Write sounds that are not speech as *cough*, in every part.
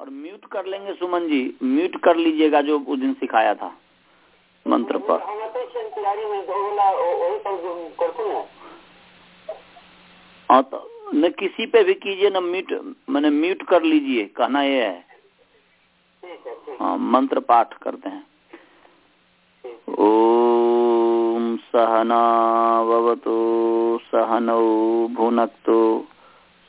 और म्यूट कर लेंगे सुमन जी। म्यूट कर लीजिएगा जो उस दिन सिखाया था मंत्र पर। हाँ। तो न किसी पे भी कीजिए न म्यूट मैंने म्यूट कर लीजिए कहना ये है। हाँ मंत्र पाठ करते हैं। ओम सहनावतु सहनौ भुनक्तु।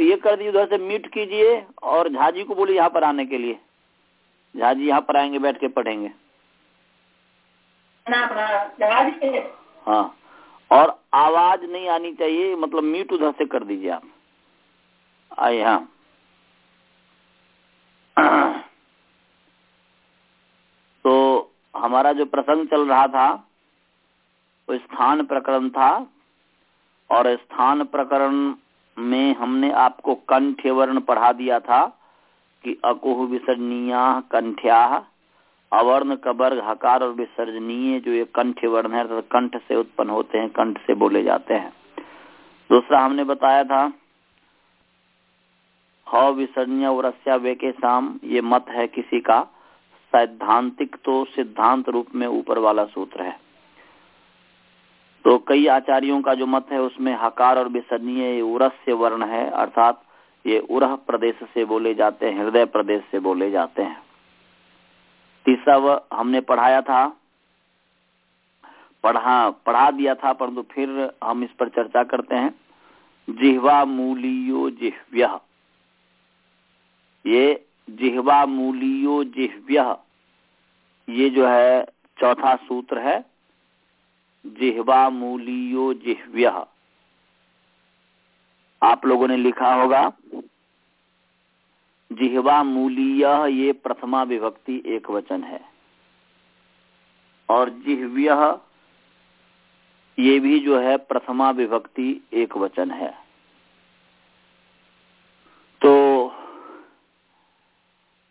ये कर दीजिए उधर से म्यूट कीजिए और झाजी को बोलिए यहाँ पर आने के लिए। झाजी यहाँ पर आएँगे बैठ के पढ़ेंगे। हाँ और आवाज़ नहीं आनी चाहिए मतलब म्यूट उधर से कर दीजिए आप। आइए हाँ। तो हमारा जो प्रसंग चल रहा था वो स्थान प्रकरण था और स्थान प्रकरण में हमने आपको कंठ वर्ण पढ़ा दिया था कि अकुह विसर्जनीया कंठ्या, अवर्ण कबर्ग हकार और विसर्जनीय जो ये कंठ वर्ण है कंठ से उत्पन्न होते हैं, कंठ से बोले जाते हैं। दूसरा हमने बताया था, ह विसर्जनीय वरस्या वे के शाम ये मत है किसी का, सैद्धांतिक तो सिद्धांत रूप में ऊपर वाला सूत्र है। तो कई आचार्यों का जो मत है उसमें हकार और विसर्जनीय उरस्य वर्ण है, अर्थात ये उरह प्रदेश से बोले जाते हैं, हृदय प्रदेश से बोले जाते हैं। तीसरा वह हमने पढ़ाया था, पढ़ा पढ़ा दिया था, परंतु फिर हम इस पर चर्चा करते हैं। जिहवा मूलियो जिह्व्य। ये जिहवा मूलियो जिह्व्य, ये जो है चौथा सूत्र है जिहवा मूलियो जिह्व्य। आप लोगों ने लिखा होगा, जिहवा मूलीय ये प्रथमा विभक्ति एक वचन है। और जिह्व्य ये भी जो है प्रथमा विभक्ति एक वचन है। तो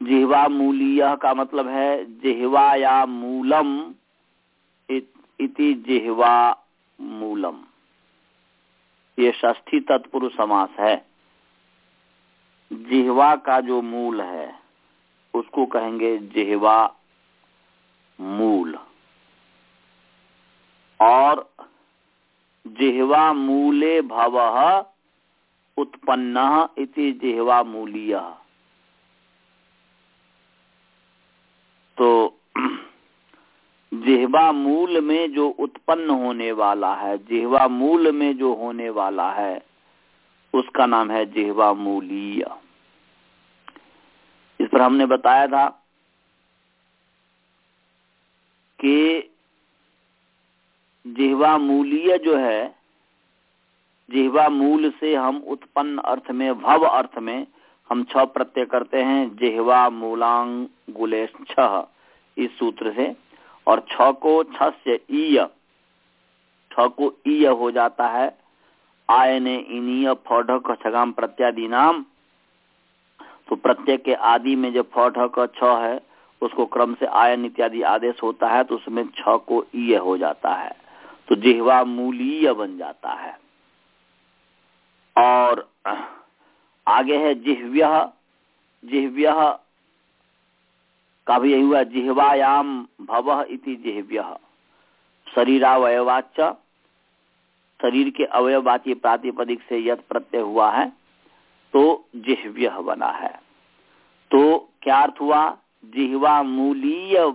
जिहवा मूलीय का मतलब है जिहवा या मूलम इत, जिहवा मूलम। ये षष्ठी तत्पुरुष समास है। जिहवा का जो मूल है उसको कहेंगे जिहवा मूल। और जिहवा मूले भव उत्पन्न इति जिहवा मूलीय। तो जिहवा मूल में जो उत्पन्न होने वाला है, जिहवा मूल में जो होने वाला है, उसका नाम है जिहवा मूलीय। इस पर हमने बताया था कि जिहवा मूलीय जो है, जिहवा मूल से हम उत्पन्न अर्थ में, भव अर्थ में हम छ प्रत्यय करते हैं, जिहवा मूलांग गुलेश छ इस सूत्र से और छ को छ से ईय। छ को ईय हो जाता है। आयने इनीय फौढक छगाम प्रत्यादि नाम। तो प्रत्यय के आदि में जो फौढक छ है, उसको क्रम से आयन इत्यादि आदेश होता है तो उसमें छ को ईय हो जाता है। तो जिहवा मूलीय बन जाता है। और आगे है जिहव्य। जिह्व्य का भी यही हुआ जिहवायाम भव इति जिह्व्य। शरीरावयवाच शरीर के अवयवाची प्रातिपदिक से यद प्रत्यय हुआ है तो जिहव्य बना है। तो क्या अर्थ हुआ? जिह्वा मूलीय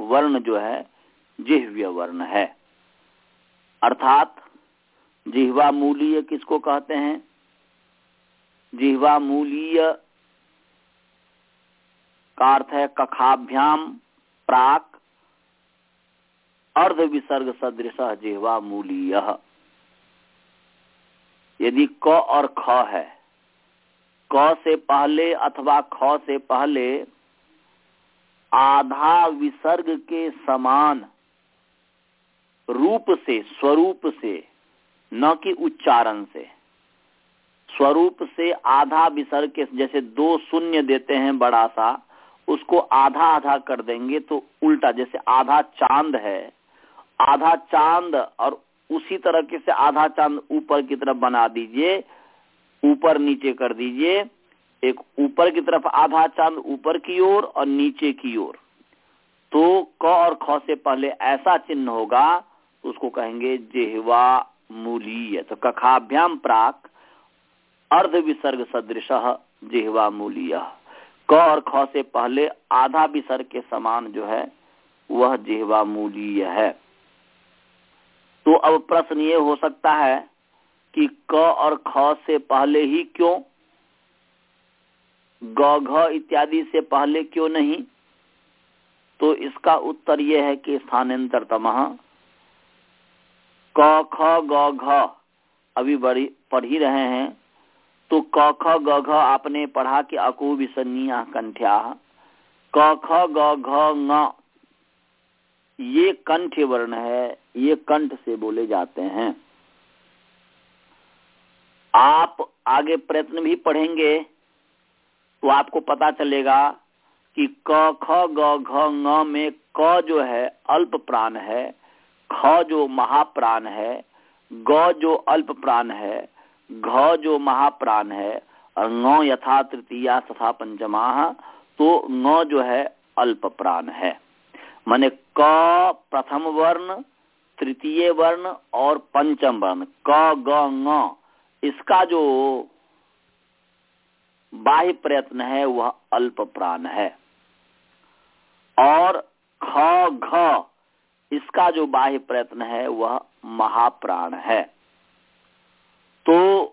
वर्ण जो है, जिहव्य वर्ण है। अर्थात, जिहवा मूलीय किसको कहते हैं? जिह्वा मूलीय का अर्थ है कखाभ्याम, प्राक, अर्ध विसर्ग सदृश जिह्वा मूलीय। यदि क और ख है, क से पहले अथवा ख से पहले आधा विसर्ग के समान रूप से, स्वरूप से, न कि उच्चारण से, स्वरूप से आधा विसर्ग के जैसे दो शून्य देते हैं बड़ा सा उसको आधा आधा कर देंगे तो उल्टा जैसे आधा चाँद है आधा चाँद और उसी तरह से आधा चाँद ऊपर की तरफ़ बना दीजिए ऊपर नीचे कर दीजिए एक ऊपर की तरफ़ आधा चाँद ऊपर की ओर और, नीचे की ओर। तो क और ख से पहले ऐसा चिन्ह होगा तो उसको कहेंगे जेहवा मूलीय तो कखाभ्याम प्राक अर्ध विसर्ग सदृश जेहवा मूलीय। क और ख से पहले आधा विसर्ग के समान जो है, वह जिहवा मूलीय है। तो अब प्रश्न ये हो सकता है कि क और ख से पहले ही क्यों? ग, घ इत्यादि से पहले क्यों नहीं? तो इसका उत्तर यह है कि स्थानांतरतम क, ख, ग, घ अभी पढ़ ही रहे हैं। तो क, ख, ग, घ आपने पढ़ा कि अकु विसन्निया कंठ्या। क, ख, ग, घ ये कंठ वर्ण है, ये कंठ से बोले जाते हैं। आप आगे प्रयत्न भी पढ़ेंगे तो आपको पता चलेगा कि क, ख, ग, घ, ङ में क जो है, अल्प प्राण है, ख जो महाप्राण है, ग जो अल्प प्राण है घ जो महाप्राण है, और ङ यथा तृतीया तथा पंचमा तो ङ जो है अल्प प्राण है। माने क प्रथम वर्ण, तृतीय वर्ण और पंचम वर्ण, क, ग इसका जो बाह्य प्रयत्न है, वह अल्प प्राण है। और ख, घ, इसका जो बाह्य प्रयत्न है, वह महाप्राण है। तो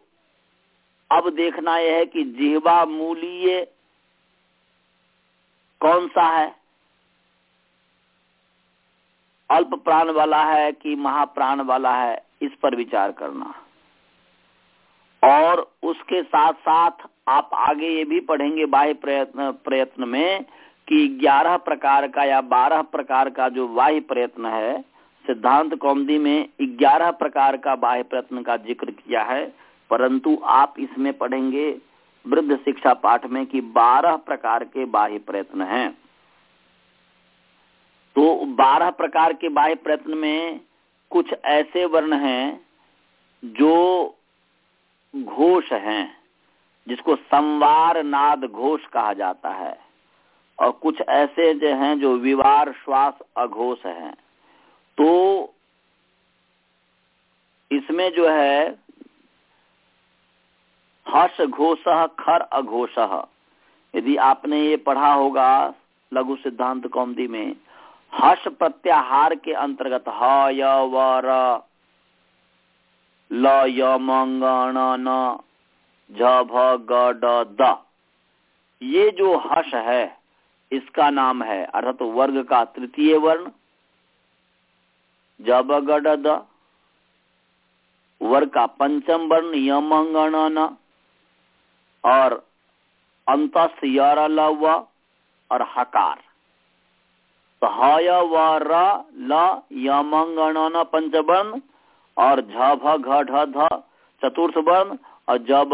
अब देखना यह है कि जिहवा मूलीय कौन सा है? अल्प प्राण वाला है कि महाप्राण वाला है, इस पर विचार करना। और उसके साथ साथ आप आगे ये भी पढ़ेंगे बाह्य प्रयत्न प्रयत्न में कि 11 प्रकार का या 12 प्रकार का जो बाह्य प्रयत्न है सिद्धांत कौमदी में 11 प्रकार का बाह्य प्रयत्न का ज़िक्र किया है, परंतु आप इसमें पढ़ेंगे वृद्ध शिक्षा पाठ में कि 12 प्रकार के बाह्य प्रयत्न हैं। तो 12 प्रकार के बाह्य प्रयत्न में कुछ ऐसे वर्ण हैं जो घोष हैं, जिसको संवार नाद घोष कहा जाता है, और कुछ ऐसे जो हैं जो विवार, श्वास, अघोष हैं। तो इसमें जो है, हर्ष घोष खर अघोष। यदि आपने ये पढ़ा होगा लघु सिद्धांत कौमदी में, हर्ष प्रत्याहार के अंतर्गत ह, य, व, र, ल, य न झ ये जो हर्ष है, इसका नाम है, अर्थात वर्ग का तृतीय वर्ण जब गड द वर्ग का पंचम वर्ण यमंगण न और अंतस यर और हकार। तो हय व र ल यमंगण पंचवर्ण और झ घ चतुर्थ वर्ण और जब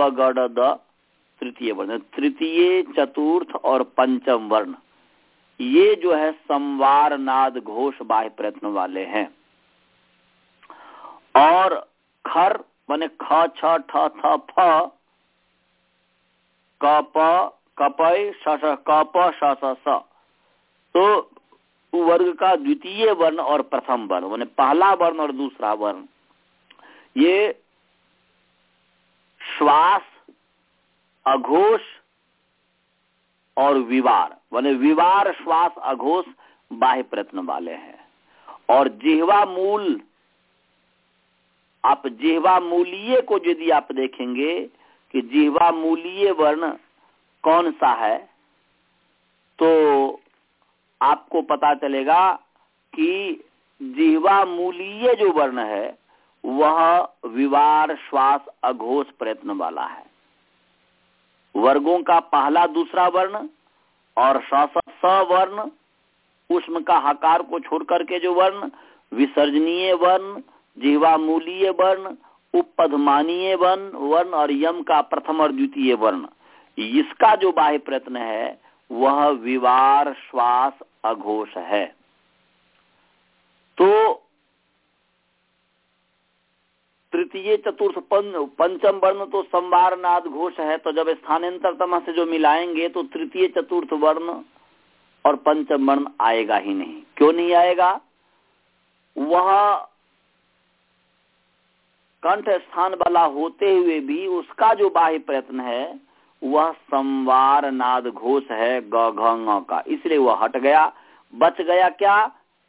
द तृतीय वर्ण। तृतीय, चतुर्थ और पंचम वर्ण। ये जो है संवार नाद घोष बाह्य प्रयत्न वाले हैं। और खर माने ख, छ, ठ, थ, फ, कप कपय श कप श स। तो वर्ग का द्वितीय वर्ण और प्रथम वर्ण, माने पहला वर्ण और दूसरा वर्ण। ये श्वास, अघोष और विवार। माने विवार, श्वास, अघोष बाह्य प्रयत्न वाले हैं। और जिहवा मूल आप जिहवा मूल्य को यदि आप देखेंगे कि जिहवा मूल्य वर्ण कौन सा है तो आपको पता चलेगा कि जिहवा मूल्य जो वर्ण है, वह विवार, श्वास, अघोष प्रयत्न वाला है। वर्गों का पहला दूसरा वर्ण और स वर्ण, उष्म का हकार को छोड़ करके जो वर्ण, विसर्जनीय वर्ण जीवामूलीय वर्ण उपधमानीय वर्ण वर्ण और यम का प्रथम और द्वितीय वर्ण। इसका जो बाह्य प्रयत्न है, वह विवार, श्वास, अघोष है। तो तृतीय, चतुर्थ पंचम वर्ण तो संवार, नाद, घोष है। तो जब स्थानांतर तमा से जो मिलाएँगे तो तृतीय, चतुर्थ वर्ण और पंचम वर्ण आएगा ही नहीं। क्यों नहीं आएगा? वह कंठ स्थान वाला होते हुए भी उसका जो बाह्य प्रयत्न है, वह संवार नाद घोष है ग का। इसलिए वह हट गया। बच गया क्या?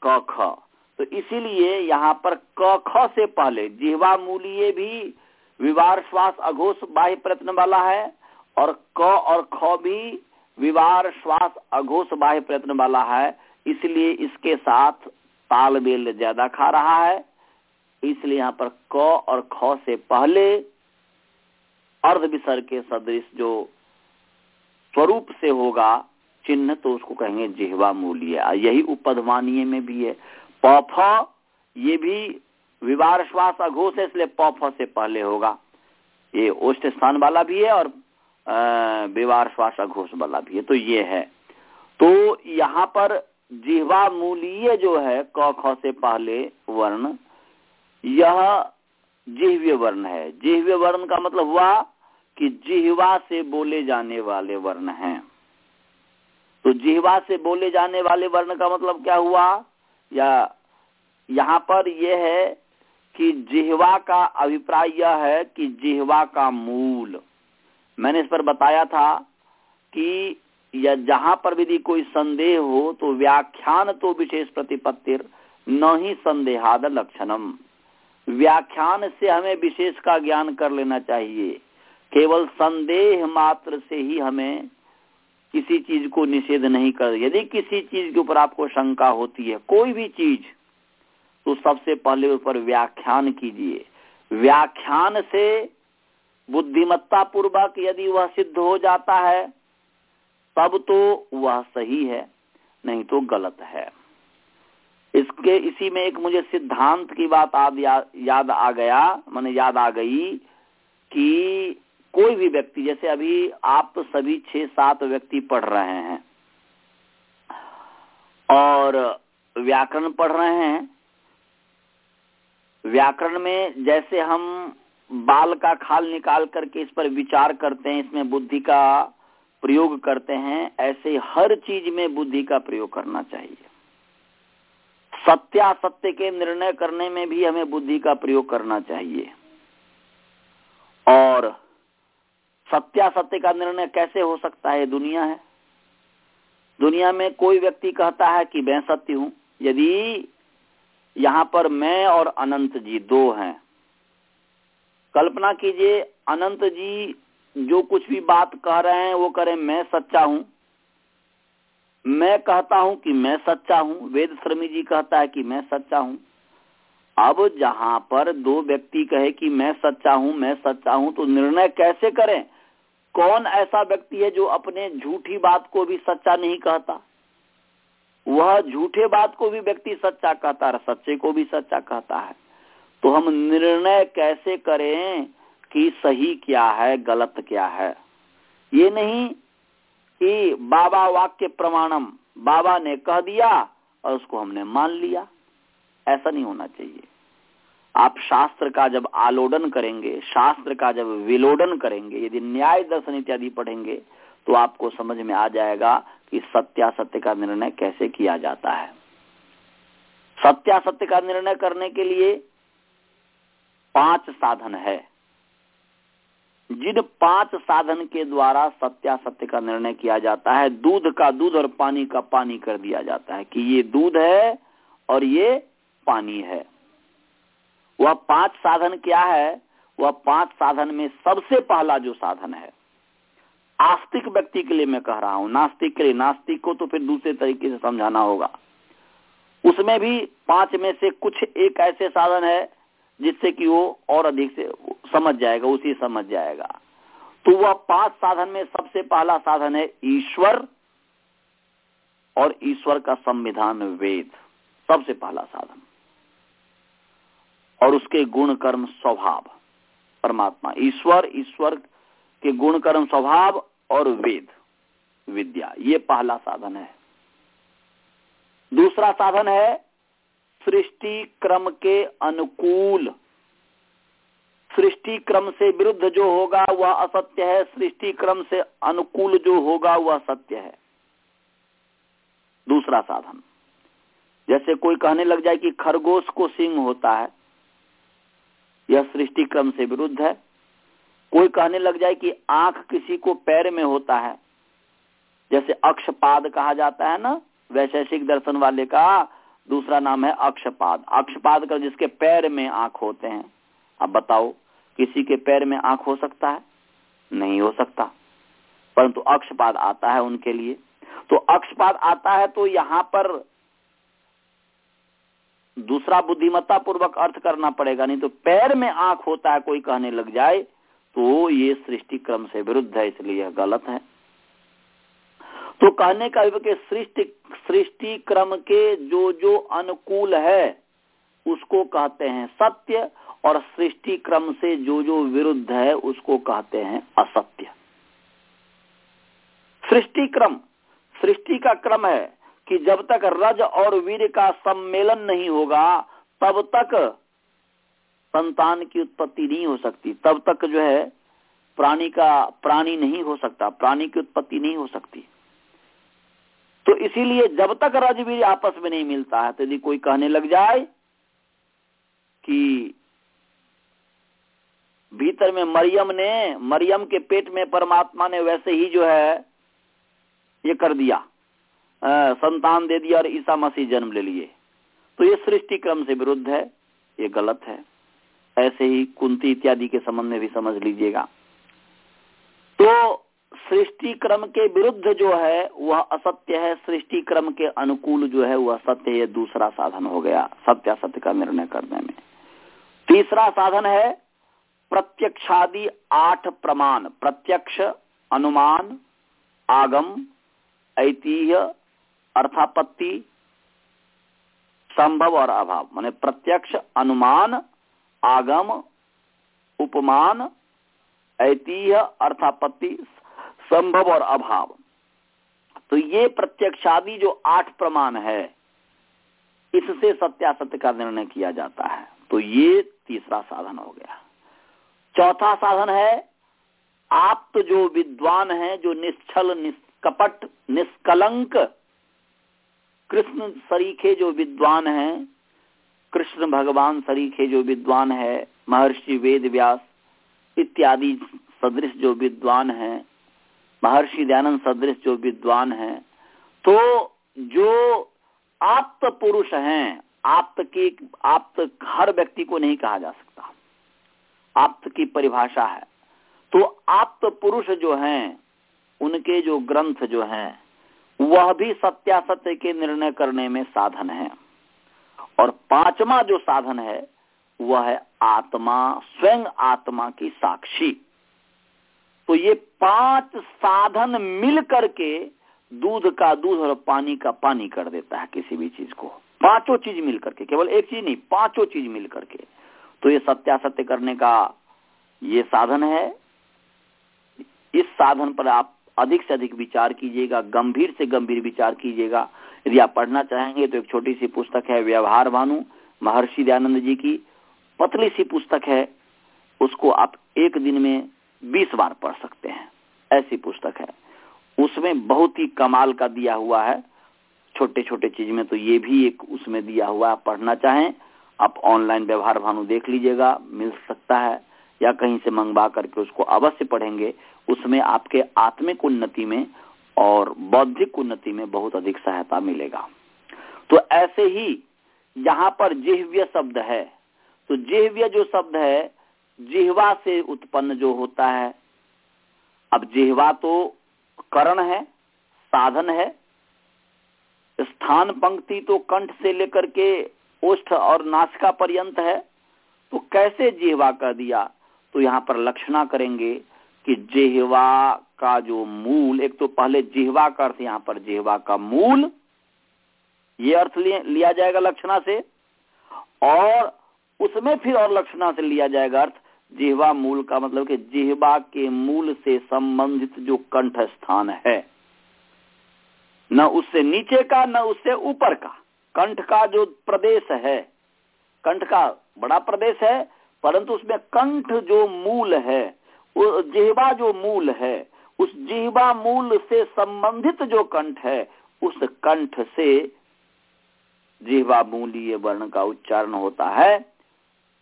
क ख तो इसीलिए यहाँ पर क ख से पहले जिहवा मूल्य भी विवार श्वास अघोष बाह्य प्रयत्न वाला है और क और ख भी विवार श्वास अघोष बाह्य प्रयत्न वाला है। इसलिए इसके साथ तालमेल ज़्यादा खा रहा है। इसलिए यहाँ पर क और ख से पहले अर्ध विसर्ग के सदृश जो स्वरूप से होगा, चिन्ह तो उसको कहेंगे जिहवा मूल्य। यही उपधमानीय में भी है। पफ ये भी विवार श्वास अघोष है, इसलिए पफ से पहले होगा। ये ओष्ट स्थान वाला भी है और विवार श्वास अघोष वाला भी है। तो ये है। तो यहाँ पर जिहवा मूल्य जो है, क, ख से पहले वर्ण यह जिहव्य वर्ण है। जिहव्य वर्ण का मतलब हुआ कि जिहवा से बोले जाने वाले वर्ण हैं। तो जिहवा से बोले जाने वाले वर्ण का मतलब क्या हुआ? या यहाँ पर यह है कि जिहवा का अभिप्राय यह है कि जिहवा का मूल। मैंने इस पर बताया था कि या जहाँ पर यदि कोई संदेह हो तो व्याख्यान तो विशेष प्रतिपत्तिर न ही संदेहाद लक्षणम। व्याख्यान से हमें विशेष का ज्ञान कर लेना चाहिए। केवल संदेह मात्र से ही हमें किसी चीज़ को निषेध नहीं कर, यदि किसी चीज़ के ऊपर आपको शंका होती है, कोई भी चीज़ तो सबसे पहले उस पर व्याख्यान कीजिए। व्याख्यान से बुद्धिमत्ता पूर्वक यदि वह सिद्ध हो जाता है, तब तो वह सही है, नहीं तो गलत है। इसके इसी में एक मुझे सिद्धांत की बात याद या, याद आ गया मैंने याद आ गई कि कोई भी व्यक्ति जैसे अभी आप तो सभी छह सात व्यक्ति पढ़ रहे हैं और व्याकरण पढ़ रहे हैं व्याकरण में जैसे हम बाल का खाल निकाल करके इस पर विचार करते हैं इसमें बुद्धि का प्रयोग करते हैं ऐसे हर चीज़ में बुद्धि का प्रयोग करना चाहिए। सत्यासत्य के निर्णय करने में भी हमें बुद्धि का प्रयोग करना चाहिए। और सत्यासत्य का निर्णय कैसे हो सकता है? दुनिया है। दुनिया में कोई व्यक्ति कहता है कि मैं सत्य हूँ, यदि यहाँ पर मैं और अनंत जी दो हैं। कल्पना कीजिए, अनंत जी जो कुछ भी बात कह रहे हैं, वो करें, मैं सच्चा हूँ। मैं कहता हूँ कि मैं सच्चा हूँ। वेद श्रमी जी कहता है कि मैं सच्चा हूँ। अब जहाँ पर दो व्यक्ति कहे कि मैं सच्चा हूँ, मैं सच्चा हूँ तो निर्णय कैसे करें? कौन ऐसा व्यक्ति है जो अपने झूठी बात को भी सच्चा नहीं कहता? वह झूठे बात को भी व्यक्ति सच्चा कहता है, सच्चे को भी सच्चा कहता है। तो हम निर्णय कैसे करें कि सही क्या है, गलत क्या है? ये नहीं कि बाबा वाक्य प्रमाणम बाबा ने कह दिया और उसको हमने मान लिया। ऐसा नहीं होना चाहिए। आप शास्त्र का जब आलोडन करेंगे, शास्त्र का जब विलोडन करेंगे, यदि न्याय दर्शन इत्यादि पढ़ेंगे तो आपको समझ में आ जाएगा कि सत्यासत्य का निर्णय कैसे किया जाता है। सत्यासत्य का निर्णय करने के लिए पाँच साधन है। जिन पाँच साधन के द्वारा सत्यासत्य का निर्णय किया जाता है। दूध का दूध और पानी का पानी कर दिया जाता है कि ये दूध है और ये पानी है। वह पाँच साधन क्या है? वह पाँच साधन में सबसे पहला जो साधन है, आस्तिक व्यक्ति के लिए मैं कह रहा हूँ, नास्तिक के लिए। नास्तिक को तो फिर दूसरे तरीके से समझाना होगा। उसमें भी पाँच में से कुछ एक ऐसे साधन है जिससे कि वो और अधिक से समझ जाएगा, उसी समझ जाएगा। तो वह पाँच साधन में सबसे पहला साधन है ईश्वर और ईश्वर का संविधान वेद, सबसे पहला साधन। और उसके गुण कर्म स्वभाव, परमात्मा, ईश्वर ईश्वर के गुण कर्म स्वभाव और वेद, विद्या, ये पहला साधन है। दूसरा साधन है सृष्टि क्रम के अनुकूल। सृष्टि क्रम से विरुद्ध जो होगा, वह असत्य है। सृष्टि क्रम से अनुकूल जो होगा, वह सत्य है। दूसरा साधन। जैसे कोई कहने लग जाए कि खरगोश को सिंह होता है, यह सृष्टि क्रम से विरुद्ध है। कोई कहने लग जाए कि आँख किसी को पैर में होता है, जैसे अक्षपाद कहा जाता है ना, वैशेषिक दर्शन वाले का दूसरा नाम है अक्षपाद। अक्षपाद कर जिसके पैर में आँख होते हैं। अब बताओ, किसी के पैर में आँख हो सकता है? नहीं हो सकता। परंतु अक्षपाद आता है उनके लिए। तो अक्षपाद आता है तो यहाँ पर दूसरा बुद्धिमत्ता पूर्वक अर्थ करना पड़ेगा। नहीं तो पैर में आँख होता है, कोई कहने लग जाए तो ये सृष्टि क्रम से विरुद्ध है, इसलिए गलत है। तो कहने का कि सृष्टि सृष्टि क्रम के जो जो अनुकूल है, उसको कहते हैं सत्य, और सृष्टि क्रम से जो जो विरुद्ध है, उसको कहते हैं असत्य। सृष्टि क्रम, सृष्टि का क्रम है कि जब तक रज और वीर का सम्मेलन नहीं होगा, तब तक संतान की उत्पत्ति नहीं हो सकती। तब तक जो है, प्राणी का, प्राणी नहीं हो सकता, प्राणी की उत्पत्ति नहीं हो सकती। तो इसीलिए जब तक रजवीर आपस में नहीं मिलता है तो यदि कोई कहने लग जाए कि भीतर में मरियम ने मरियम के पेट में परमात्मा ने वैसे ही जो है ये कर दिया आ, संतान दे दिया और ईसा मसीह जन्म ले लिए। तो ये सृष्टि क्रम से विरुद्ध है ये गलत है। ऐसे ही कुंती इत्यादि के संबंध में भी समझ लीजिएगा। तो सृष्टि क्रम के विरुद्ध जो है, वह असत्य है। सृष्टि क्रम के अनुकूल जो है, वह सत्य ये दूसरा साधन हो गया। सत्य सत्य का निर्णय करने में। तीसरा साधन है, प्रत्यक्षादि आठ प्रमाण। प्रत्यक्ष, अनुमान, आगम, ऐतिह्य, अर्थापत्ति, संभव और अभाव। माने प्रत्यक्ष, अनुमान, आगम, उपमान, ऐतिह्य, अर्थापत्ति संभव और अभाव। तो ये प्रत्यक्षादि जो आठ प्रमाण है, इससे सत्यासत्य का निर्णय किया जाता है। तो ये तीसरा साधन हो गया। चौथा साधन है आप तो जो विद्वान है, जो निश्चल, निष्कपट, निष्कलंक, कृष्ण सरीखे जो विद्वान है, कृष्ण भगवान सरीखे जो विद्वान है, महर्षि वेद व्यास इत्यादि सदृश जो विद्वान है महर्षि दयानंद सदृश जो विद्वान है तो जो आप्त पुरुष हैं, आप्त की, आप्त हर व्यक्ति को नहीं कहा जा सकता। आप्त की परिभाषा है। तो आप्त पुरुष जो हैं, उनके जो ग्रंथ जो हैं, वह भी सत्यासत्य के निर्णय करने में साधन है। और पांचवा जो साधन है, वह है आत्मा, स्वयं आत्मा की साक्षी। तो ये पाँच साधन मिल करके दूध का दूध और पानी का पानी कर देता है किसी भी चीज़ को। पाँचों चीज़ मिल करके, केवल एक चीज़ नहीं, पाँचों चीज़ मिल करके। तो ये सत्यासत्य करने का ये साधन है। इस साधन पर आप अधिक से अधिक विचार कीजिएगा, गंभीर से गंभीर विचार कीजिएगा। यदि आप पढ़ना चाहेंगे तो एक छोटी सी पुस्तक है व्यवहार भानु, महर्षि दयानंद जी की। पतली सी पुस्तक है, उसको आप एक दिन में बीस बार पढ़ सकते हैं। ऐसी पुस्तक है। उसमें बहुत ही कमाल का दिया हुआ है। छोटे छोटे चीज़ में तो ये भी एक उसमें दिया हुआ है। पढ़ना चाहें, आप ऑनलाइन व्यवहार भानु देख लीजिएगा, मिल सकता है। या कहीं से मंगवा करके उसको अवश्य पढ़ेंगे। उसमें आपके आत्मिक उन्नति में और बौद्धिक उन्नति में बहुत अधिक सहायता मिलेगा। तो ऐसे ही यहाँ पर जिह्व्य शब्द है। तो जिह्व्य जो शब्द है जिहवा से उत्पन्न जो होता है। अब जिहवा तो करण है, साधन है। स्थान पंक्ति तो कंठ से लेकर के ओष्ठ और नासिका पर्यंत है। तो कैसे जिहवा कर दिया? तो यहाँ पर लक्षणा करेंगे कि जिहवा का जो मूल, एक तो पहले जिहवा का अर्थ यहाँ पर जिहवा का मूल, ये अर्थ लिया जाएगा लक्षणा से। और उसमें फिर और लक्षणा से लिया जाएगा अर्थ जिहवा मूल का मतलब कि जिहवा के मूल से संबंधित जो कंठ स्थान है, न उससे नीचे का, न उससे ऊपर का। कंठ का जो प्रदेश है, कंठ का बड़ा प्रदेश है, परंतु उसमें कंठ जो मूल है जिहवा जो मूल है, उस जिहवा मूल से संबंधित जो कंठ है, उस कंठ से जिहवा मूलीय वर्ण का उच्चारण होता है।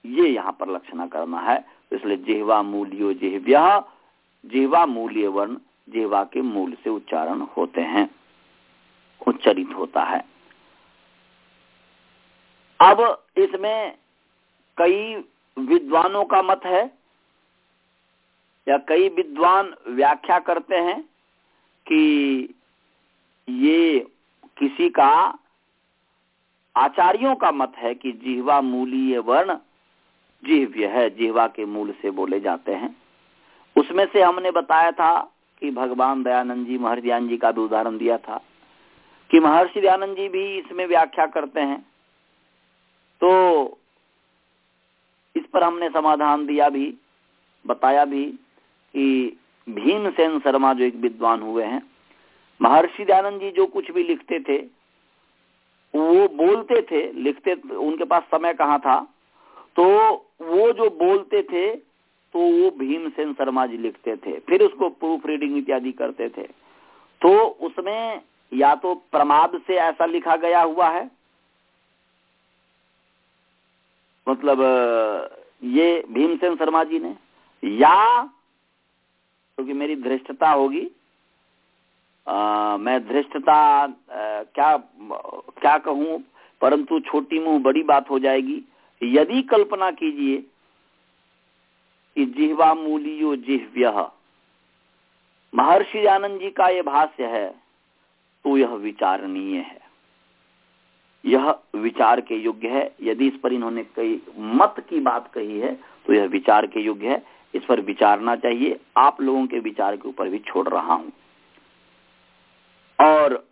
ये यहाँ पर लक्षणा करना है। इसलिए जेहवा मूल्यो जेहव्या, जिहवा मूल्य वर्ण, जिहवा के मूल से उच्चारण होते हैं, उच्चरित होता है। अब इसमें कई विद्वानों का मत है, या कई विद्वान व्याख्या करते हैं कि ये किसी का आचार्यों का मत है कि जिहवा मूलीय वर्ण जिह्व्य है जिहवा के मूल से बोले जाते हैं। उसमें से हमने बताया था कि भगवान दयानंद जी, महर्षि दयानंद जी का भी उदाहरण दिया था कि महर्षि दयानंद जी भी इसमें व्याख्या करते हैं। तो इस पर हमने समाधान दिया भी, बताया भी कि भीमसेन शर्मा जो एक विद्वान हुए हैं, महर्षि दयानंद जी जो कुछ भी लिखते थे, वो बोलते थे, लिखते, उनके पास समय कहाँ था? तो वो जो बोलते थे तो वो भीमसेन शर्मा जी लिखते थे, फिर उसको प्रूफ रीडिंग इत्यादि करते थे। तो उसमें या तो प्रमाद से ऐसा लिखा गया हुआ है मतलब ये भीमसेन शर्मा जी ने, या, क्योंकि तो मेरी धृष्टता होगी मैं धृष्टता क्या क्या कहूँ, परंतु छोटी मुँह बड़ी बात हो जाएगी। यदि कल्पना कीजिए कि जिहवा मूलियो जिह्व्य। महर्षि आनंद जी का यह भाष्य है तो यह विचारणीय है। यह विचार के योग्य है। यदि इस पर इन्होंने कई मत की बात कही है तो यह विचार के योग्य है। इस पर विचारना चाहिए। आप लोगों के विचार के ऊपर भी छोड़ रहा हूँ। और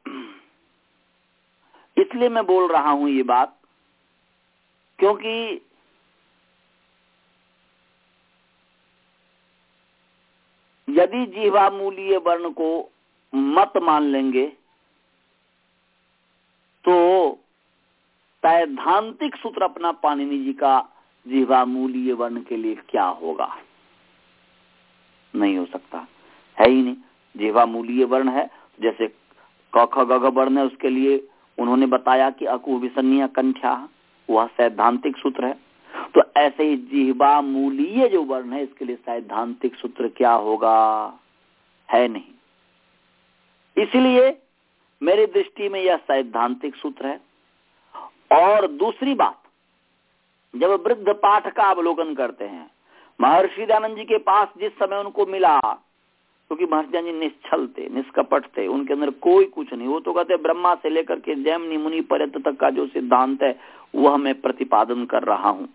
इसलिए मैं बोल रहा हूँ ये बात क्योंकि यदि जीवामूलीय वर्ण को मत मान लेंगे तो सैद्धांतिक सूत्र अपना पाणिनि जी का जीवामूलीय वर्ण के लिए क्या होगा? नहीं हो सकता। है ही नहीं। जीवामूलीय वर्ण है, जैसे क, ख, ग वर्ण है, उसके लिए उन्होंने बताया कि अकु विसन्या कंठ्या। वह सैद्धांतिक सूत्र है। तो ऐसे ही जिहबा मूलीय जो वर्ण है, इसके लिए सैद्धांतिक सूत्र क्या होगा? है नहीं। इसलिए मेरी दृष्टि में यह सैद्धांतिक सूत्र है। और दूसरी बात, जब वृद्ध पाठ का अवलोकन करते हैं, महर्षि दयानंद जी के पास जिस समय उनको मिला क्योंकि तो महर्षि जी निश्चल थे, निष्कपट थे, उनके अंदर कोई कुछ नहीं। वो तो कहते ब्रह्मा से लेकर के जैम मुनि पर्यत तक का जो सिद्धांत है, वह मैं प्रतिपादन कर रहा हूँ,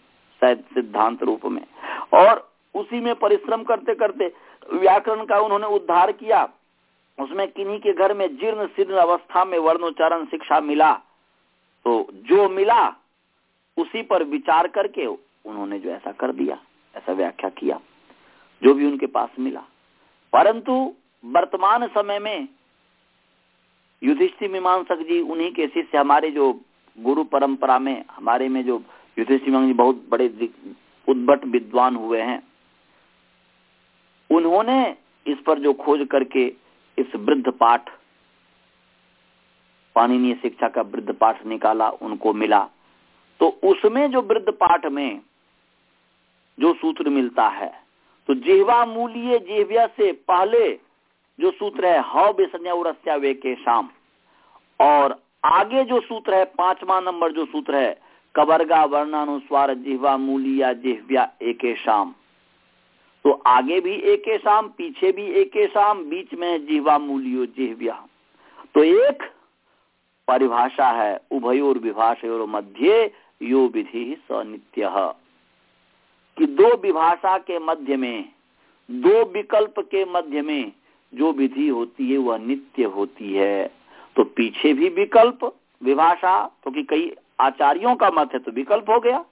शायद सिद्धांत रूप में। और उसी में परिश्रम करते करते व्याकरण का उन्होंने उद्धार किया। उसमें किन्हीं के घर में जीर्ण शीर्ण अवस्था में वर्णोच्चारण शिक्षा मिला। तो जो मिला, उसी पर विचार करके उन्होंने जो ऐसा कर दिया, ऐसा व्याख्या किया, जो भी उनके पास मिला। परंतु वर्तमान समय में युधिष्ठिर मीमांसक जी उन्हीं के शिष्य, हमारे जो गुरु परंपरा में, हमारे में जो युधिष्ठिर जी बहुत बड़े उद्भट विद्वान हुए हैं, उन्होंने इस पर जो खोज करके इस वृद्ध पाठ, पाणिनीय शिक्षा का वृद्ध पाठ निकाला, उनको मिला। तो उसमें जो वृद्ध पाठ में जो सूत्र मिलता है तो जिहवा मूल्य जिहव्या से पहले जो सूत्र है, हव बेसन्या उरस्या वे के शाम। और आगे जो सूत्र है, पांचवा नंबर जो सूत्र है, कबरगा, वर्णानुस्वार, जिहवा, मूलिया, जिहव्या, एक शाम। तो आगे भी एक शाम, पीछे भी एक शाम, बीच में जिहवा, मूलियो, जिहव्या। तो एक परिभाषा है उभयोर विभाषयोर मध्य यो विधि सनित्य। कि दो विभाषा के मध्य में, दो विकल्प के मध्य में जो विधि होती है, वह नित्य होती है। तो पीछे भी विकल्प, विभाषा, क्योंकि कई आचार्यों का मत है तो विकल्प हो गया।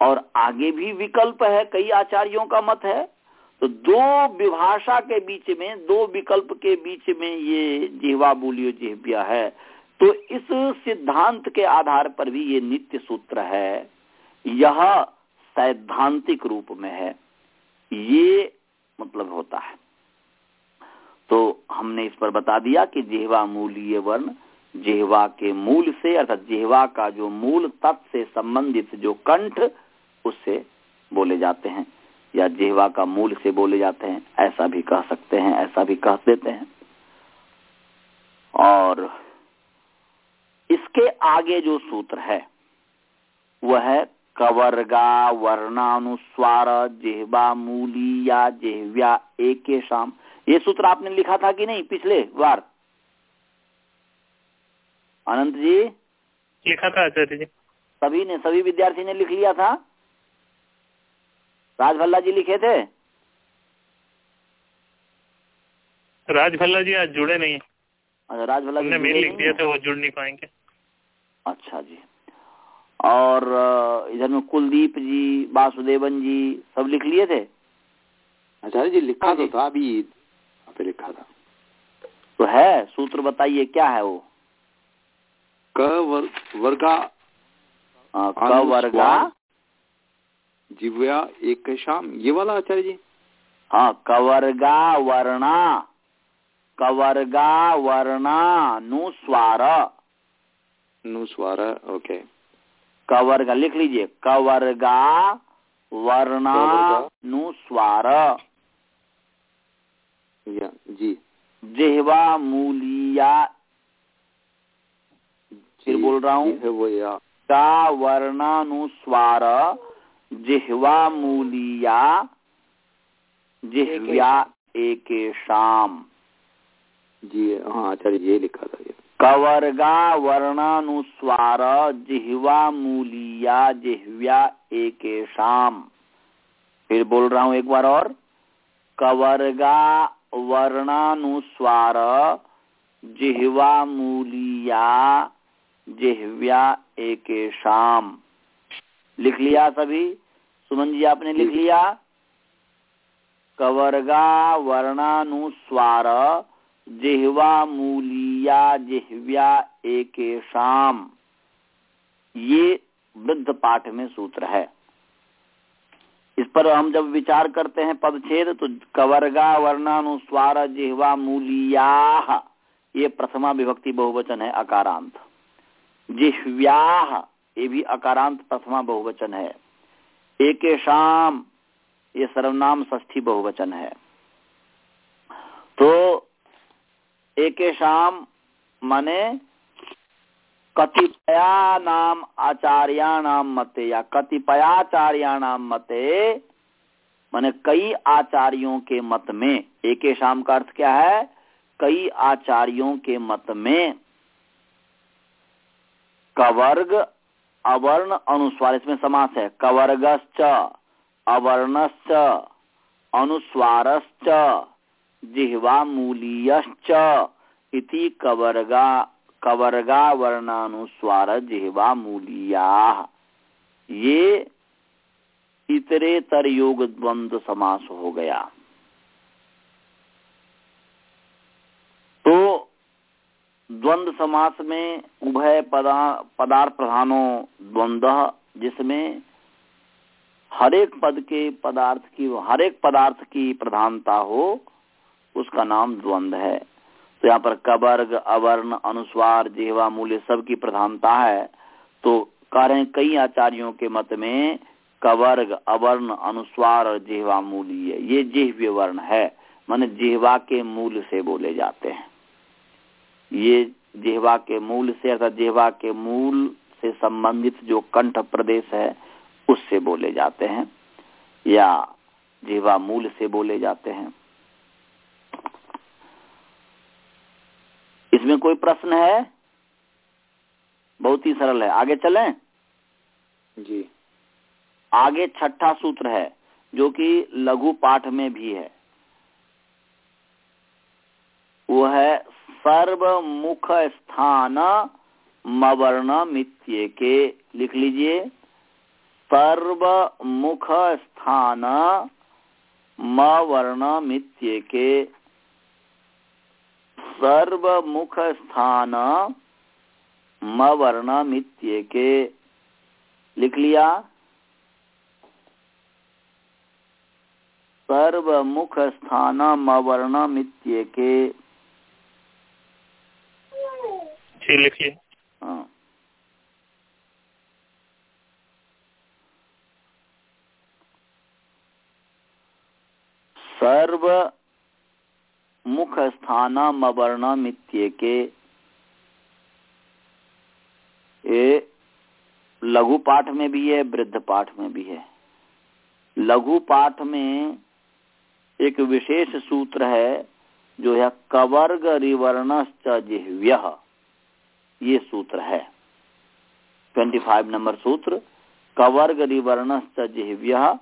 और आगे भी विकल्प है, कई आचार्यों का मत है। तो दो विभाषा के बीच में, दो विकल्प के बीच में ये जिहवा बोलियो जिहव्या है। तो इस सिद्धांत के आधार पर भी ये नित्य सूत्र है। यह सैद्धांतिक रूप में है, ये मतलब होता है। तो हमने इस पर बता दिया कि जिहवा मूलीय वर्ण जिहवा के मूल से, अर्थात जिहवा का जो मूल तत्व से संबंधित जो कंठ, उससे बोले जाते हैं, या जिहवा का मूल से बोले जाते हैं। ऐसा भी कह सकते हैं, ऐसा भी कह देते हैं। और इसके आगे जो सूत्र है, वह है कवर्गा वर्णानुस्वार जिहवा मूली या जिहव्या एक शाम ये सूत्र आपने लिखा था कि नहीं पिछले बार? अनंत जी? लिखा था आचार्य जी। सभी ने सभी विद्यार्थी ने लिख लिया था? राजभल्ला जी लिखे थे? राजभल्ला जी आज जुड़े नहीं अच्छा राजभल्ला जी मेल लिख दिया था वो जुड़ नहीं पाएँगे। अच्छा जी। और इधर में कुलदीप जी वासुदेवन जी सब लिख लिए थे? आचार्य जी लिखा तो था अभी पे लिखा था। तो है सूत्र बताइए क्या है वो? क वर, वर्गा क वर्गा। जिव्या एक शाम ये वाला आचार्य जी? हाँ कवर्गा वर्णा। कवर्गा वर्णा नुस्वार नुस्वार ओके। कवर्गा लिख लीजिए। कवर्गा वर्णा नुस्वार जी। जिहवा मूलिया। फिर बोल रहा हूँ। का वर्णानुस्वार जिहवा मूलिया। जिह्व्या एक शाम। जी हाँ आचार्य ये लिखा था ये। कवर्गा वर्णानुस्वार जिहवा मूलिया जिह्व्या एक शाम फिर बोल रहा हूँ एक बार और। कवर्गा वर्णानुस्वार जिह्वा मूलिया जिह्व्या एक शाम लिख लिया सभी? सुमन जी आपने लिख लिया? कवर्गा वर्णानुस्वार जिह्वा मूलिया जिह्व्या एक शाम ये वृद्ध पाठ में सूत्र है। इस पर हम जब विचार करते हैं पदछेद तो कवर्गा, वर्णानुस्वार, जिहवा मूलिया, ये प्रथमा विभक्ति बहुवचन है, अकारांत। जिह्व्या, ये भी अकारांत प्रथमा बहुवचन है। एक शाम ये सर्वनाम ष्ठी बहुवचन है। तो एक शाम माने कतिपयानाम आचार्याणाम मते या कतिपयाचार्याणाम मते, माने कई आचार्यों के मत में। एक शाम का अर्थ क्या है? कई आचार्यों के मत में। कवर्ग, अवर्ण, अनुस्वार, इसमें समास है। कवर्गश्च, अवर्णश्च, अनुस्वारश्च जिह्वा मूलीयश्च इति कवर्गा कवर्गा वर्णानुस्वार जिहवा मूलिया ये इतरेतर योग द्वंद्व समास हो गया। तो द्वंद्व समास में उभय पदा पदार्थ प्रधानों द्वंद्व जिसमें हरेक पद के पदार्थ की, हरेक पदार्थ की प्रधानता हो उसका नाम द्वंद है। तो यहाँ पर कबर्ग, अवर्ण, अनुस्वार जेवा मूल्य सब की प्रधानता है। तो कह कई आचार्यों के मत में कवर्ग अवर्ण, अनुस्वार और जेहवा मूल्य, ये जिह्व्य वर्ण है। माने जिहवा के मूल से बोले जाते हैं। ये जिहवा के मूल से अर्थात जिहवा के मूल से संबंधित जो कंठ प्रदेश है, उससे बोले जाते हैं। या जिहवा मूल से बोले जाते हैं। इसमें कोई प्रश्न है? बहुत ही सरल है। आगे चलें? जी। आगे छठा सूत्र है जो कि लघु पाठ में भी है। वो है सर्वमुख स्थान मवर्ण मित्य के। लिख लीजिए। सर्व मुख स्थान मवर्ण मित्य के। सर्व मुख स्थान मवर्ण मित्य के लिख लिया। सर्व मुख स्थान मवर्ण मित्य के जी लिखिए। हाँ। सर्व मुख स्थान मवर्ण मित्य के ये लघु पाठ में भी है वृद्ध पाठ में भी है। लघु पाठ में एक विशेष सूत्र है, जो है कवर्ग रिवर्णश्च जिह्व्य। ये सूत्र है। 25 नंबर सूत्र कवर्ग रिवर्णश्च जिह्व्य।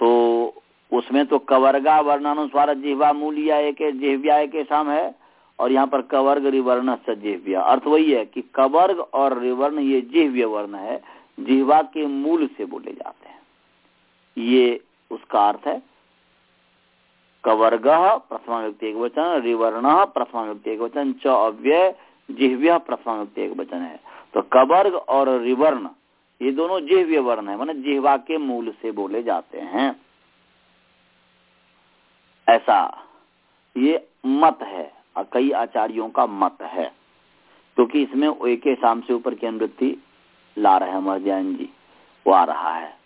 तो उसमें तो कवर्गा वर्णानुस्वार जिहवा मूलिया एक जिह्व्या एक शाम है, और यहाँ पर कवर्ग रिवर्ण जिह्व्य। अर्थ वही है कि कवर्ग और रिवर्ण ये जिह्व्य वर्ण है, जिह्वा के मूल से बोले जाते हैं। ये उसका अर्थ है, कवर्ग प्रथमा व्यक्ति एक वचन, रिवर्ण प्रथमा व्यक्ति एक वचन, च अव्यय, जिह्व्य प्रथमा व्यक्ति एक वचन है। तो कवर्ग और रिवर्ण, ये दोनों जिह्व्य वर्ण है, माने जिह्वा के मूल से बोले जाते हैं। ऐसा। ये मत है कई आचार्यों का मत है, क्योंकि तो इसमें एक शाम से ऊपर की अनुवृत्ति ला रहे हैं अमर जैन जी। वो आ रहा है।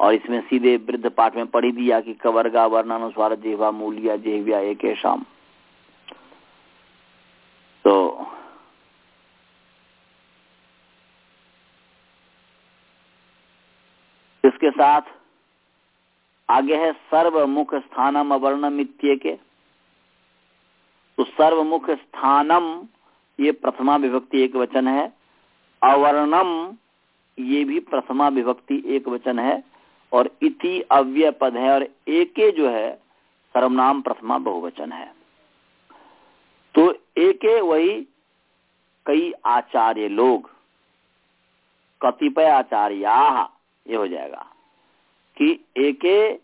और इसमें सीधे वृद्ध पाठ में पढ़ी दिया कि कवर्गा वर्णानुस्वार जेवा, मूलिया, जेव्या, एक शाम तो इसके साथ आगे है सर्वमुख स्थानम अवर्ण मित्य के तो सर्वमुख स्थानम, ये प्रथमा विभक्ति एक वचन है। अवर्णम, ये भी प्रथमा विभक्ति एक वचन है। और इति अव्यय पद है और एके जो है, सर्वनाम प्रथमा बहुवचन है। तो एके वही कई आचार्य लोग, कतिपय आचार्या, ये हो जाएगा। कि एके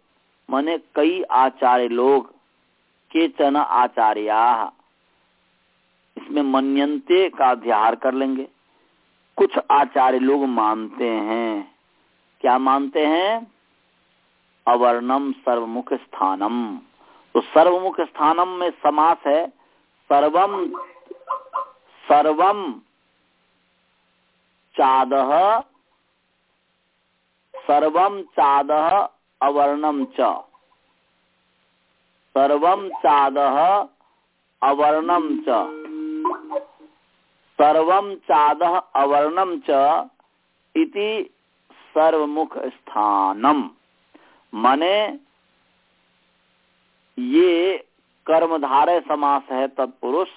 माने कई आचार्य लोग, के चन आचार्या। इसमें मन्यंते का अध्यार कर लेंगे। कुछ आचार्य लोग मानते हैं। क्या मानते हैं? अवर्णम सर्वमुख स्थानम। तो सर्वमुख स्थानम में समास है। सर्वम सर्वम चादह सर्वम चादह अवर्णम च। सर्वम चादह अवर्णम च। सर्वम चादह अवर्णम च इति सर्वमुख स्थानम मने ये कर्मधारय समास है तत्पुरुष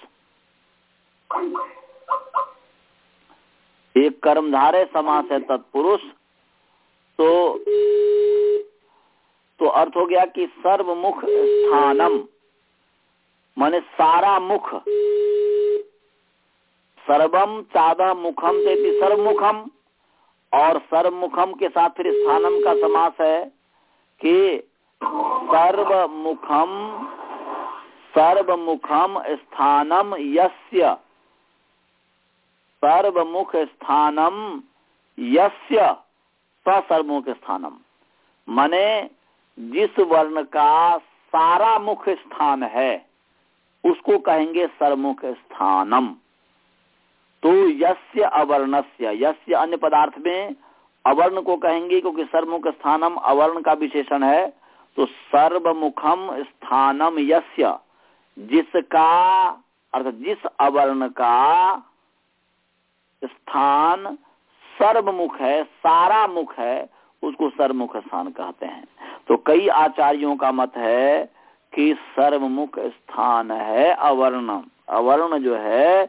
एक कर्मधारय समास है तत्पुरुष तो तो अर्थ हो गया कि सर्वमुख स्थानम, माने सारा मुख। सर्वम चादा मुखम देती सर्वमुखम, और सर्वमुखम के साथ फिर स्थानम का समास है कि सर्वमुखम सर्वमुखम स्थानम यस्य। सर्वमुख स्थानम यस्य। सर्वमुख स्थानम। माने जिस वर्ण का सारा मुख स्थान है, उसको कहेंगे सरमुख स्थानम तो यस्य अवर्णस्य, यस्य अन्य पदार्थ में अवर्ण को कहेंगे क्योंकि सरमुख स्थानम अवर्ण का विशेषण है तो सर्वमुखम स्थानम यस्य, जिसका, अर्थात जिस अवर्ण का स्थान सर्वमुख है सारा मुख है उसको सर्वमुख स्थान कहते हैं। तो कई आचार्यों का मत है कि सर्वमुख स्थान है अवर्ण अवर्ण जो है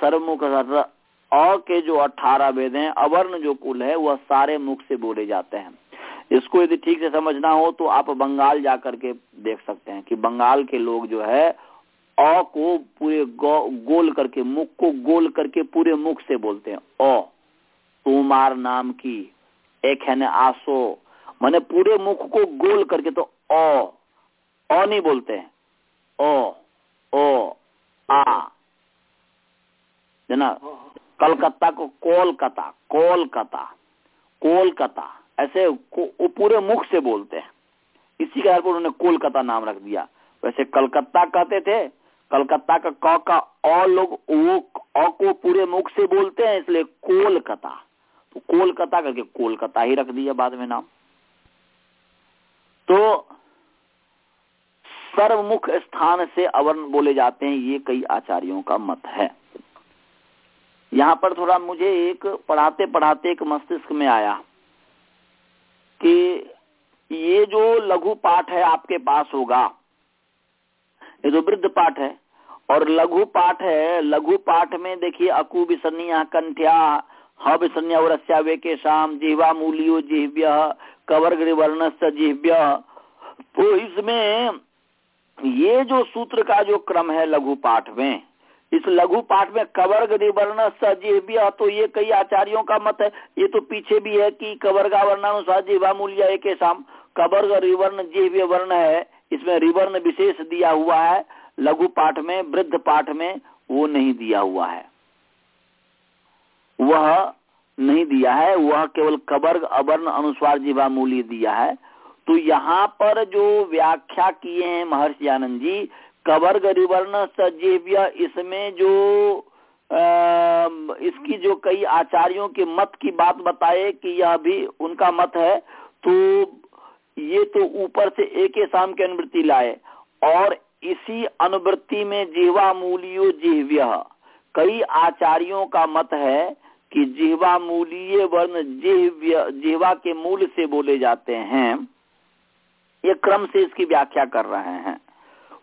सर्वमुख अ के जो अठारह वेद हैं अवर्ण जो कुल है वह सारे मुख से बोले जाते हैं। इसको यदि ठीक से समझना हो तो आप बंगाल जाकर के देख सकते हैं कि बंगाल के लोग जो है अ को पूरे गो, गोल करके मुख को गोल करके पूरे मुख से बोलते हैं। अ। उमार नाम की। एक है न आसो। मैंने पूरे मुख को गोल करके तो अ अ नहीं बोलते हैं। ओ ओ आ। है ना? कलकत्ता को कोलकाता कोलकाता कोलकाता। ऐसे वो पूरे मुख से बोलते हैं। इसी के आधार पर उन्होंने कोलकाता नाम रख दिया। वैसे कलकत्ता कहते थे कलकत्ता का क का अ लोग वो अ को पूरे मुख से बोलते हैं इसलिए कोलकाता। कोलकाता करके, कोलकाता ही रख दिया बाद में नाम। तो सर्वमुख स्थान से अवर्ण बोले जाते हैं, ये कई आचार्यों का मत है। यहाँ पर थोड़ा मुझे एक पढ़ाते पढ़ाते एक मस्तिष्क में आया कि ये जो लघु पाठ है आपके पास होगा, ये जो वृद्ध पाठ है, और लघु पाठ है, लघु पाठ में देखिए अकु विसन्या कंठ्या ह विसन्या वरस्या वे के शाम जिहवा मूलियो जिह्व्य कवर्ग वर्ण जिह्व्य। तो इसमें ये जो सूत्र का जो क्रम है लघु पाठ में, इस लघु पाठ में कवर्ग रिवर्ण सजीव्य तो ये कई आचार्यों का मत है। ये तो पीछे भी है कि कवर्गा वर्णानुसार जीवा मूल्य एक शाम कवर्ग रिवर्ण जीव्य वर्ण है। इसमें रिवर्ण विशेष दिया हुआ है। लघु पाठ में वृद्ध पाठ में वो नहीं दिया हुआ है। वह नहीं दिया है वह केवल कवर्ग अवर्ण अनुस्वार जीवा मूल्य दिया है। तो यहाँ पर जो व्याख्या किए हैं महर्षि आनंद जी कवर्ग रिवर्ण सजीव्य इसमें जो आ, इसकी जो कई आचार्यों के मत की बात बताए कि यह भी उनका मत है तो ये तो ऊपर से एक शाम की अनुवृत्ति लाए। और इसी अनुवृत्ति में जीवा मूल्यो जिह्व्य कई आचार्यों का मत है कि जिहवा मूलीय वर्ण जिह्व्य, जिहवा के मूल से बोले जाते हैं, ये क्रम से इसकी व्याख्या कर रहे हैं।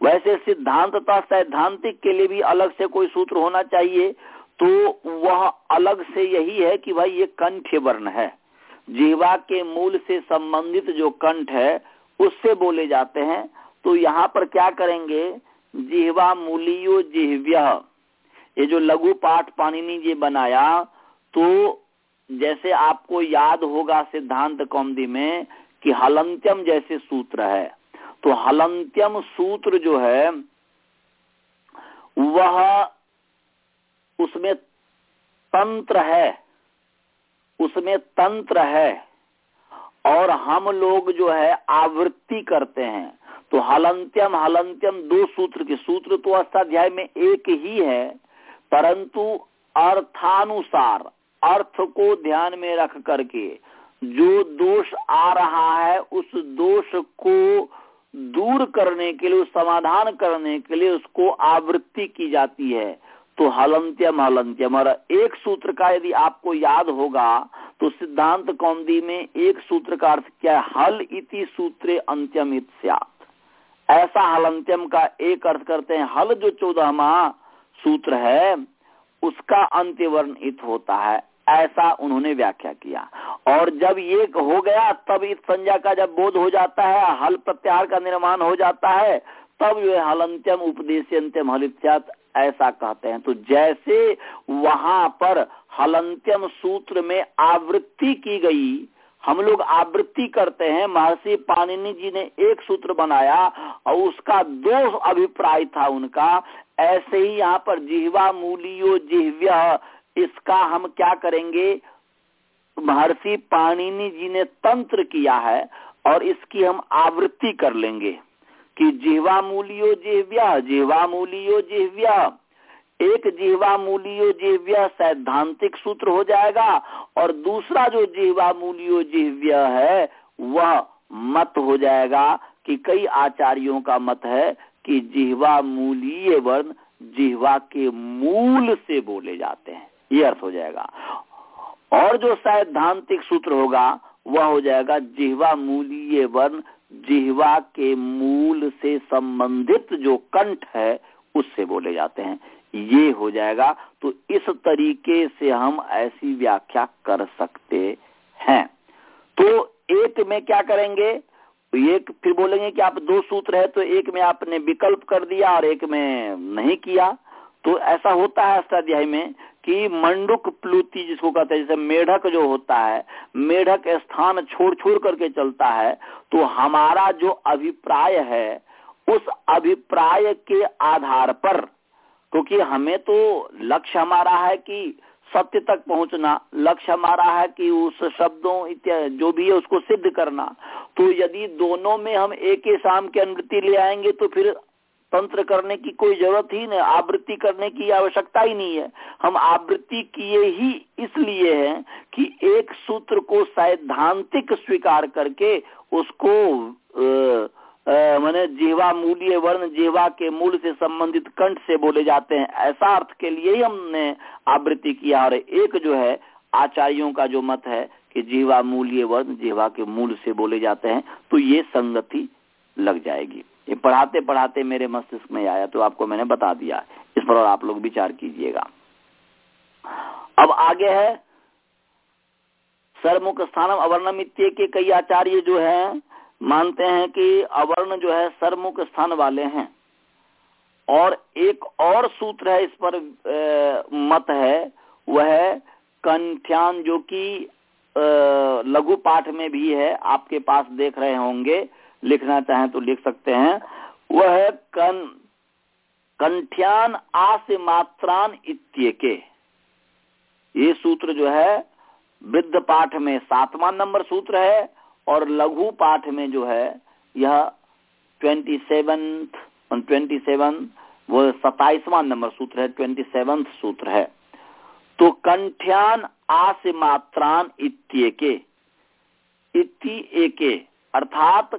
वैसे सिद्धांत तथा सैद्धांतिक के लिए भी अलग से कोई सूत्र होना चाहिए तो वह अलग से यही है कि भाई ये कंठ वर्ण है। जीवा के मूल से संबंधित जो कंठ है, उससे बोले जाते हैं। तो यहाँ पर क्या करेंगे? जिहवा मूलियो जिहव्य। ये जो लघु पाठ पाणिनि जी बनाया तो जैसे आपको याद होगा सिद्धांत कौमदी में कि हलंत्यम जैसे सूत्र है तो हलंत्यम सूत्र जो है, वह उसमें तंत्र है, उसमें तंत्र है, और हम लोग जो है आवृत्ति करते हैं। तो हलंत्यम हलंत्यम दो सूत्र के सूत्र तो अष्टाध्याय में एक ही है, परंतु अर्थानुसार अर्थ को ध्यान में रख करके जो दोष आ रहा है, उस दोष को दूर करने के लिए समाधान करने के लिए उसको आवृत्ति की जाती है। तो हलंत्यम हलंत्यम। और एक सूत्र का यदि आपको याद होगा तो सिद्धांत कौंदी में एक सूत्र का अर्थ क्या है? हल इति सूत्रे अंत्यम ऐसा हलंत्यम का एक अर्थ करते हैं। हल जो चौदहवा सूत्र है, उसका अंत्य वर्ण इत होता है। ऐसा उन्होंने व्याख्या किया। और जब ये हो गया, तब इस संज्ञा का जब बोध हो जाता है, हल प्रत्याहार का निर्माण हो जाता है, तब ये हलंत्यम उपदेश अंत्यम हलित्यात ऐसा कहते हैं। तो जैसे वहाँ पर हलंत्यम सूत्र में आवृत्ति की गई, हम लोग आवृत्ति करते हैं। महर्षि पाणिनि जी ने एक सूत्र बनाया और उसका दो अभिप्राय था उनका। ऐसे ही यहाँ पर जिहवा मूलियो जिह्व्य इसका हम क्या करेंगे? महर्षि पाणिनि जी ने तंत्र किया है और इसकी हम आवृत्ति कर लेंगे कि जिहवा मूलियो जिह्व्या जिहवा मूलियो जिह्व्या एक जिहवा मूलियो जिह्व्य सैद्धांतिक सूत्र हो जाएगा और दूसरा जो जिहवा मूलियो जिह्व्य है, वह मत हो जाएगा कि कई आचार्यों का मत है कि जिहवा मूलीय वर्ण जिहवा के मूल से बोले जाते हैं। ये अर्थ हो जाएगा। और जो सैद्धांतिक सूत्र होगा, वह हो जाएगा जिहवा मूलीय वर्ण, जिहवा के मूल से संबंधित जो कंठ है, उससे बोले जाते हैं। ये हो जाएगा तो इस तरीके से हम ऐसी व्याख्या कर सकते हैं। तो एक में क्या करेंगे? एक फिर बोलेंगे कि आप दो सूत्र है तो एक में आपने विकल्प कर दिया और एक में नहीं किया। तो ऐसा होता है अष्टाध्याय में कि मंडुक प्लूति जिसको कहते हैं, जैसे मेढक जो होता है, मेढक स्थान छोड़ छोड़ करके चलता है तो हमारा जो अभिप्राय है, उस अभिप्राय के आधार पर, क्योंकि हमें तो लक्ष्य हमारा है कि सत्य तक पहुँचना, लक्ष्य हमारा है कि उस शब्दों इत्यादि जो भी है, उसको सिद्ध करना। तो यदि दोनों में हम एक ही शाम की अनुवृत्ति ले आएँगे तो फिर तंत्र करने की कोई ज़रूरत ही नहीं, आवृत्ति करने की आवश्यकता ही नहीं है। हम आवृत्ति किए ही इसलिए है कि एक सूत्र को सैद्धांतिक स्वीकार करके उसको मैंने जीवा मूल्य वर्ण जीवा के मूल से संबंधित कंठ से बोले जाते हैं। ऐसा अर्थ के लिए ही हमने आवृत्ति किया। और एक जो है, आचार्यों का जो मत है कि जीवा मूल्य वर्ण जीवा के मूल से बोले जाते हैं तो ये संगति लग जाएगी। ये पढ़ाते पढ़ाते मेरे मस्तिष्क में आया तो आपको मैंने बता दिया इस पर और आप लोग विचार कीजिएगा। अब आगे है सरमुख स्थानम अवर्णम इत्य के कई आचार्य जो है मानते हैं कि अवर्ण जो है सरमुख स्थान वाले हैं। और एक और सूत्र है इस पर आ, मत है वह है कंठ्यान जो कि लघु पाठ में भी है आपके पास देख रहे होंगे। लिखना चाहें तो लिख सकते हैं। वह है कन, कंठ्यान आस मात्रान इत्य के ये सूत्र जो है, वृद्ध पाठ में सातवां नंबर सूत्र है और लघु पाठ में जो है, यह ट्वेंटी सेवंथ ट्वेंटी सेवन वो सताइसवां नंबर सूत्र है ट्वेंटी सेवंथ सूत्र है। तो कंठ्यान आस मात्रान इत्येके इति एके अर्थात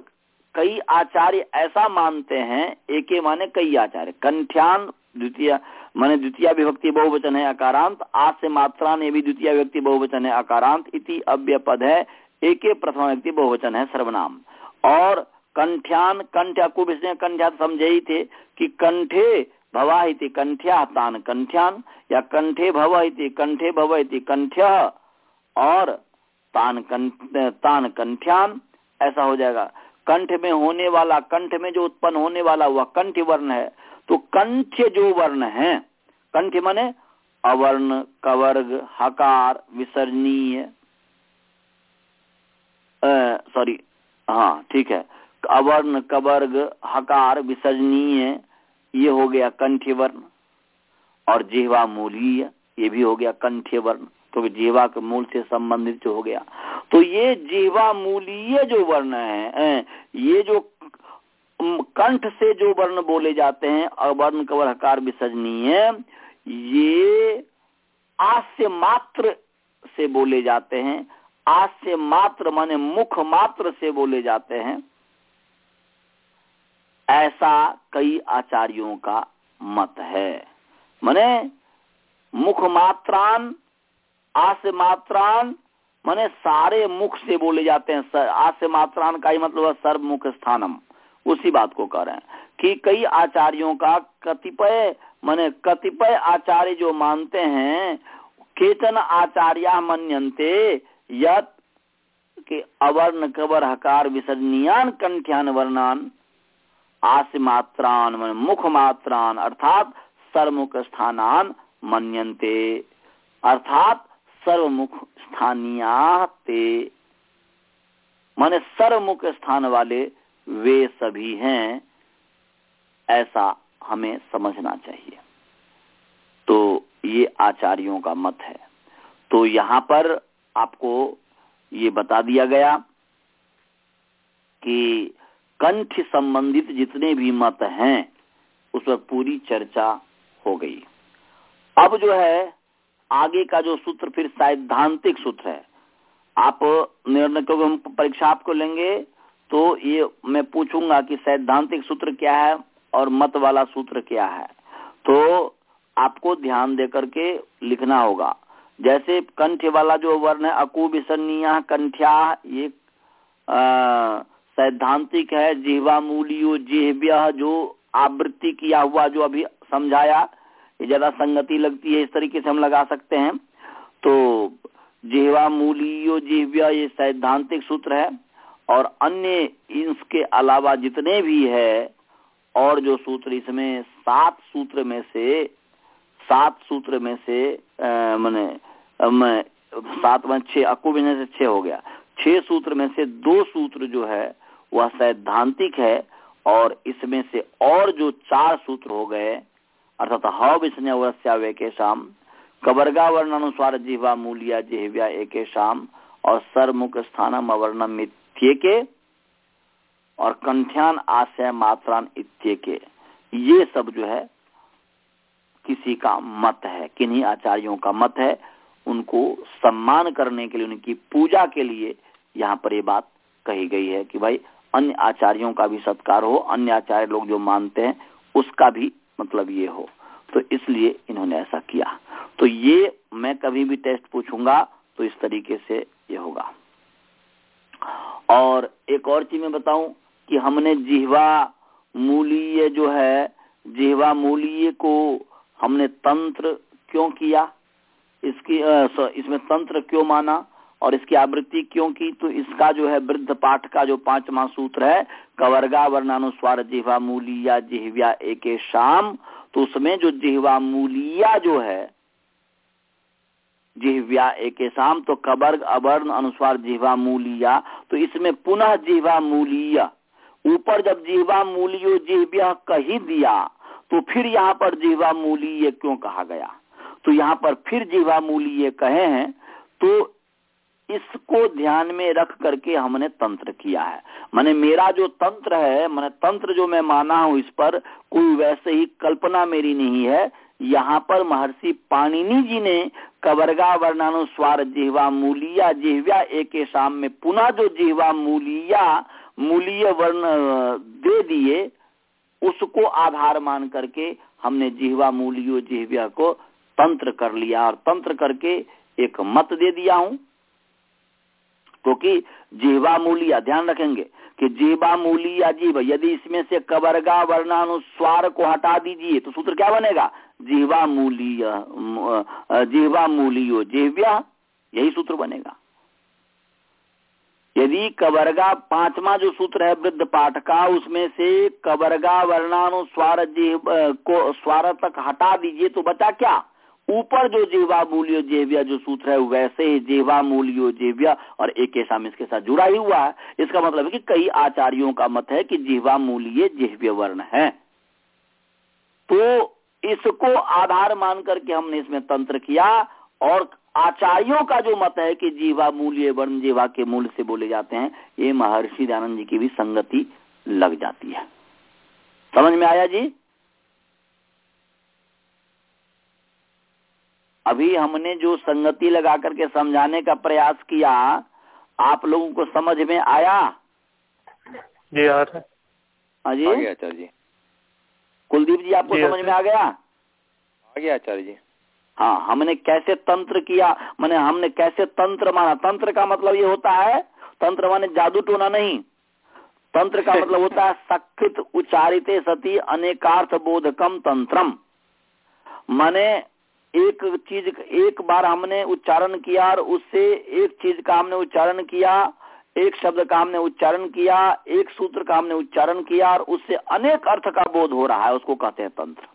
कई आचार्य ऐसा मानते हैं, एके माने कई आचार्य। कंठ्यान द्वितीय, माने द्वितीय विभक्ति बहुवचन है अकारांत आज से मात्रान ये भी द्वितीय विभक्ति बहुवचन है अकारांत, इति अव्य पद है, एक प्रथम व्यक्ति बहुवचन है सर्वनाम। और कंठ्यान, कंठ को इसने कंठ्या समझे ही थे कि कंठे भवा कंठ्या तान, कंठ्यान, या कंठे भव इति कंठे भव इति कंठ्य और तान, कंठ, तान, कंठ्यान, ऐसा हो जाएगा। कंठ में होने वाला, कंठ में जो उत्पन्न होने वाला वह कंठ वर्ण है तो कंठ जो वर्ण है, कंठ माने अवर्ण, कवर्ग, हकार विसर्जनीय सॉरी हाँ ठीक है, अवर्ण, कवर्ग, हकार विसर्जनीय ये हो गया कंठ्य वर्ण, और जिहवा मूलीय ये भी हो गया कंठ वर्ण। क्योंकि तो जीवा के मूल से संबंधित हो गया। तो ये जीवा मूलीय जो वर्ण है ये जो कंठ से जो वर्ण बोले जाते हैं अवर्ण कवर हकार विसर्जनीय ये आस्य मात्र से बोले जाते हैं। आस्य मात्र माने मुख मात्र से बोले जाते हैं। ऐसा कई आचार्यों का मत है। माने मुख मात्रान आस्य मात्रान माने सारे मुख से बोले जाते हैं आस्य मात्रान का ही मतलब है सर्वमुख स्थानम उसी बात को कह रहे हैं कि कई आचार्यों का कतिपय, माने कतिपय आचार्य जो मानते हैं केतन आचार्य मनते यत के अवर्ण कबर हकार विसर्जनियान कंठ्यान वर्णान आस मात्रान मन मुख मात्रान अर्थात सर्वमुख स्थानान मनते अर्थात सर्वमुख स्थानिया ते। माने सर्वमुख स्थान वाले वे सभी हैं, ऐसा हमें समझना चाहिए। तो ये आचार्यों का मत है। तो यहाँ पर आपको ये बता दिया गया कि कंठ संबंधित जितने भी मत हैं, उस पर पूरी चर्चा हो गई। अब जो है आगे का जो सूत्र फिर सैद्धांतिक सूत्र है। आप निर्णय क्योंकि हम परीक्षा आपको लेंगे तो ये मैं पूछूँगा कि सैद्धांतिक सूत्र क्या है और मत वाला सूत्र क्या है। तो आपको ध्यान दे करके लिखना होगा। जैसे कंठ वाला जो वर्ण है अकुबिसनिया कंठ्या, ये सैद्धांतिक है जिहवा मूलियो जिहव्य जो आवृत्ति किया हुआ जो अभी समझाया ये ज़्यादा संगति लगती है, इस तरीके से हम लगा सकते हैं। तो जिहवा मूलियो जिहव्य ये सैद्धांतिक सूत्र है। और अन्य इसके अलावा जितने भी है, और जो सूत्र इसमें सात सूत्र में से, सात सूत्र में से मैंने सात में छह अक्कू से छह हो गया। छह सूत्र में से दो सूत्र जो है, वह सैद्धांतिक है, और इसमें से और जो चार सूत्र हो गए अर्थात हव विस्न्यवस्या के शाम कबरगा वर्णानुसार जीवा मूलिया जिहव्या एक शाम और सरमुख स्थानम अवर्णम मिथ्य के और कंठ्यान आशय मात्रान इत्य के ये सब जो है, किसी का मत है, किन्हीं आचार्यों का मत है, उनको सम्मान करने के लिए, उनकी पूजा के लिए यहाँ पर ये बात कही गई है कि भाई, अन्य आचार्यों का भी सत्कार हो, अन्य आचार्य लोग जो मानते हैं, उसका भी मतलब ये हो। तो इसलिए इन्होंने ऐसा किया। तो ये मैं कभी भी टेस्ट पूछूँगा तो इस तरीके से ये होगा। और एक और चीज़ मैं बताऊँ कि हमने जिहवा मूलीय जो है, जिहवा मूलीय को हमने तंत्र क्यों किया? इसकी इसमें तंत्र क्यों माना? और इसकी आवृत्ति क्यों की? तो इसका जो है वृद्ध पाठ का जो पांचवा सूत्र है, कवर्गा वर्णानुस्वार जिहवा मूलिया जिहव्या एक शाम। तो उसमें जो जिहवा मूलिया जो है, जिहव्या एक शाम तो कबर्ग अवर्ण, अनुस्वार जिहवा मूलिया। तो इसमें पुनः जिहवा मूलिया। ऊपर जब जिहवा मूलियो जिहव्या कही दिया तो फिर यहाँ पर जिहवा मूलीय क्यों कहा गया? तो यहाँ पर फिर जीवा मूलीय कहे हैं तो इसको ध्यान में रख करके हमने तंत्र किया है। मैंने मेरा जो तंत्र है, मैंने तंत्र जो मैं माना हूँ इस पर, कोई वैसे ही कल्पना मेरी नहीं है। यहाँ पर महर्षि पाणिनि जी ने कबरगा वर्णानुस्वार जिहवा मूलिया जिहव्या एक शाम में पुनः जो जिहवा मूलिया, मूलीय वर्ण दे दिए, उसको आधार मान करके हमने जिहवा मूलियो जिहव्या को तंत्र कर लिया। और तंत्र करके एक मत दे दिया हूँ। क्योंकि तो जिहवा मूलिया ध्यान रखेंगे कि जिहवा मूलिया जीव, यदि इसमें से कबरगा, वर्णानुस्वार को हटा दीजिए तो सूत्र क्या बनेगा? जिहवा मूलिय जिहवा मूलियो जिहव्या यही सूत्र बनेगा। यदि कबरगा पांचवा जो सूत्र है वृद्ध पाठ का, उसमें से कबरगा, वर्णानुस्वार को, स्वार तक हटा दीजिए तो बचा क्या? ऊपर जो जीवा मूल्यो जेव्या जो सूत्र है, वैसे ही जीवा मूल्यो जेव्या और एक ऐसा इसके साथ जुड़ा ही हुआ है। इसका मतलब है कि कई आचार्यों का मत है कि जीवा मूल्य जेव्य वर्ण है। तो इसको आधार मान करके हमने इसमें तंत्र किया और आचार्यों का जो मत है कि जीवा मूल्य वर्ण जीवा के मूल से बोले जाते हैं, ये महर्षि दयानंद जी की भी संगति लग जाती है। समझ में आया जी? अभी हमने जो संगति लगा करके समझाने का प्रयास किया आप लोगों को समझ में आया? जी आ रहा हाँ। जी। आचार्य जी। कुलदीप जी आपको समझ में आ गया? आ गया आचार्य जी। हाँ हमने कैसे तंत्र किया? मैंने हमने कैसे तंत्र माना? तंत्र का मतलब ये होता है तंत्र माने जादू टोना नहीं। तंत्र का मतलब होता है *laughs* सकृत उच्चारित सती अनेकार्थ बोधकम तंत्रम। माने एक चीज़ एक बार हमने उच्चारण किया और उससे एक चीज़ का हमने उच्चारण किया एक शब्द का हमने उच्चारण किया एक सूत्र का हमने उच्चारण किया और उससे अनेक अर्थ का बोध हो रहा है उसको कहते हैं तंत्र।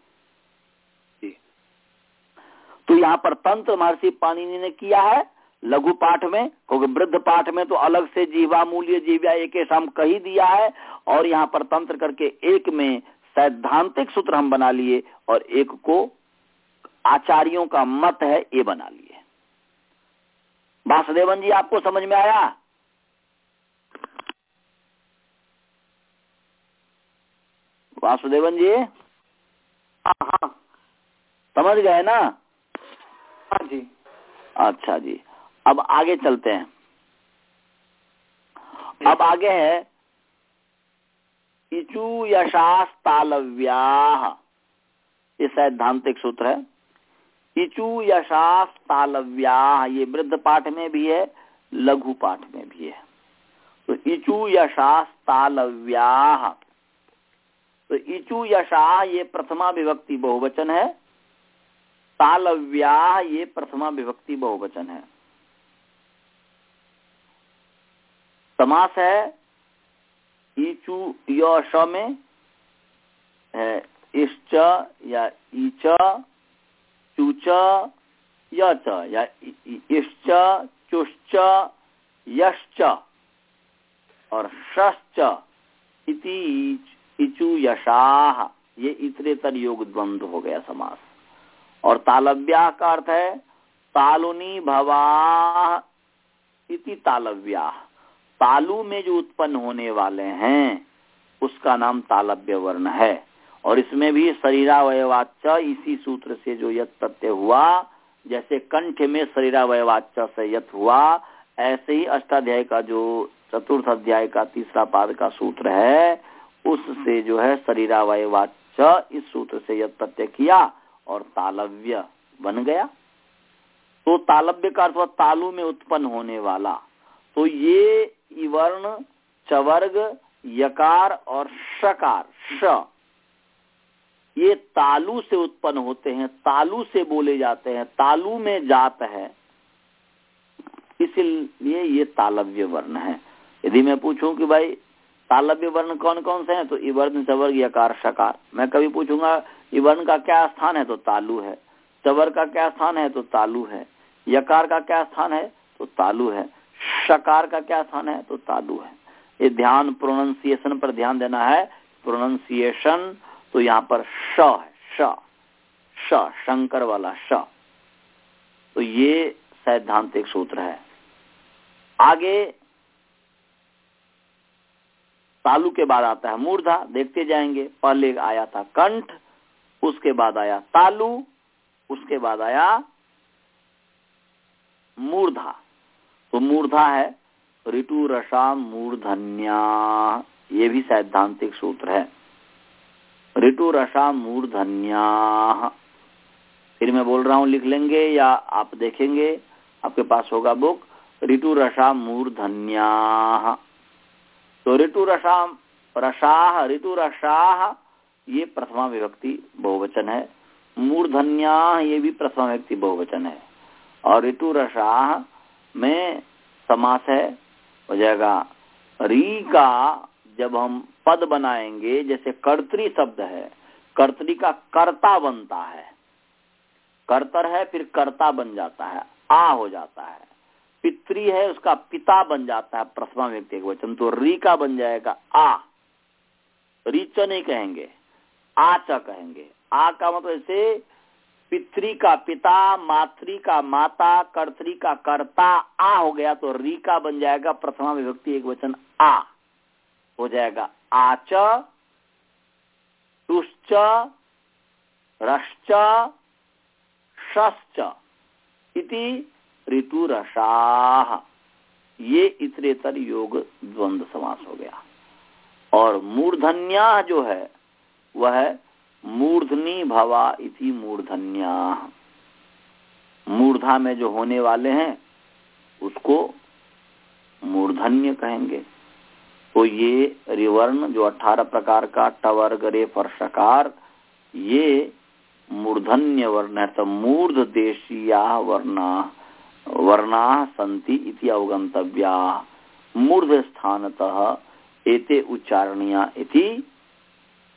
तो यहाँ पर तंत्र महर्षि पाणिनि ने किया है लघु पाठ में क्योंकि वृद्ध पाठ में तो अलग से जीवा मूल्य जीव्या एक शाम कही दिया है और यहाँ पर तंत्र करके एक में सैद्धांतिक सूत्र हम बना लिए और एक को आचार्यों का मत है ये बना लिए। वासुदेवन जी आपको समझ में आया? वासुदेवन जी? हाँ हाँ। समझ गए ना? हाँ जी। अच्छा जी। अब आगे चलते हैं। अब आगे है इचु यशास तालव्या ये सैद्धांतिक सूत्र है। इचु यशास तालव्या, ये वृद्ध पाठ में भी है, लघु पाठ में भी है। तो इचु यशास तालव्या। तो इचु यशा, ये प्रथमा विभक्ति बहुवचन है। तालव्या, ये प्रथमा विभक्ति बहुवचन है। समास है ईचु यश में, है, इश्च या ईच यच या इश्च, चुश्च, यश्च और शश्च इति इचु यशाह ये इतरेतर योग द्वंद्व हो गया समास। और तालव्या का अर्थ है, तालुनी भवा इति तालव्या। तालु में जो उत्पन्न होने वाले हैं, उसका नाम तालव्य वर्ण है। और इसमें भी शरीरावयवाच इसी सूत्र से जो यत प्रत्यय हुआ, जैसे कंठ में शरीरावयवाच से यत हुआ, ऐसे ही अष्टाध्याय का जो चतुर्थ अध्याय का तीसरा पाद का सूत्र है, उससे जो है शरीरावयवाच इस सूत्र से यत प्रत्यय किया और तालव्य बन गया। तो तालव्य का अर्थ तालु में उत्पन्न होने वाला। तो ये वर्ण चवर्ग, यकार और शकार, श ये तालु से उत्पन्न होते हैं, तालु से बोले जाते हैं, तालु में जात है। इसलिए ये तालव्य वर्ण है। यदि मैं पूछूँ कि भाई, तालव्य वर्ण कौन कौन से हैं तो इवर्ण चवर्ग यकार शकार। मैं कभी पूछूँगा इवर्ण का क्या स्थान है तो तालु है। चवर का क्या स्थान है तो तालु है। यकार का क्या स्थान है तो तालु है। शकार का क्या स्थान है तो तालु है। ये ध्यान प्रोनाउंसिएशन पर ध्यान देना है। प्रोनाउंसिएशन तो यहाँ पर है, श श, शंकर वाला श। तो ये सैद्धांतिक सूत्र है। आगे तालु के बाद आता है मूर्धा, देखते जाएँगे। पहले आया था कंठ, उसके बाद आया तालु, उसके बाद आया मूर्धा। तो मूर्धा है, ऋतु रसा मूर्धन्या, ये भी सैद्धांतिक सूत्र है। ऋतु रसा मूर्धन्या फिर मैं बोल रहा हूँ, लिख लेंगे या आप देखेंगे, आपके पास होगा बुक ऋतु रसा मूर्धन्या तो ऋतु रसाम रसाह ऋतु रसाह ये प्रथमा विभक्ति बहुवचन है। मूर्धन्या, ये भी प्रथमा विभक्ति बहुवचन है। और ऋतु रसाह में समास है, हो जाएगा री का जब हम पद बनाएँगे, जैसे कर्तरी शब्द है, कर्तरी का कर्ता बनता है। कर्तर है, फिर कर्ता बन जाता है, आ हो जाता है। पित्री है, उसका पिता बन जाता है, प्रथमा व्यक्ति वचन। तो री का बन जाएगा आ। रीच नहीं कहेंगे, आ च कहेंगे। आ का मतलब ऐसे, पित्री का पिता मातृ का माता, कर्तरी का कर्ता आ हो गया तो री का बन जाएगा प्रथमा विभक्ति एक वचन आ। हो जाएगा। आच तुश्च रश्च शश्च इति ऋतु रसाह ये इतरेतर योग द्वंद्व समास हो गया। और मूर्धन्या जो है, वह है मूर्धनी भवा इति मूर्धन्या। मूर्धा में जो होने वाले हैं, उसको मूर्धन्य कहेंगे। तो ये रिवर्ण जो अठारह प्रकार का टवर्ग रेफ और शकार ये मूर्धन्य वर्ण है तो मूर्ध देशीया वर्णा वर्णा संति इति अवगंतव्या। मूर्ध स्थानतः एते उच्चारणीया इति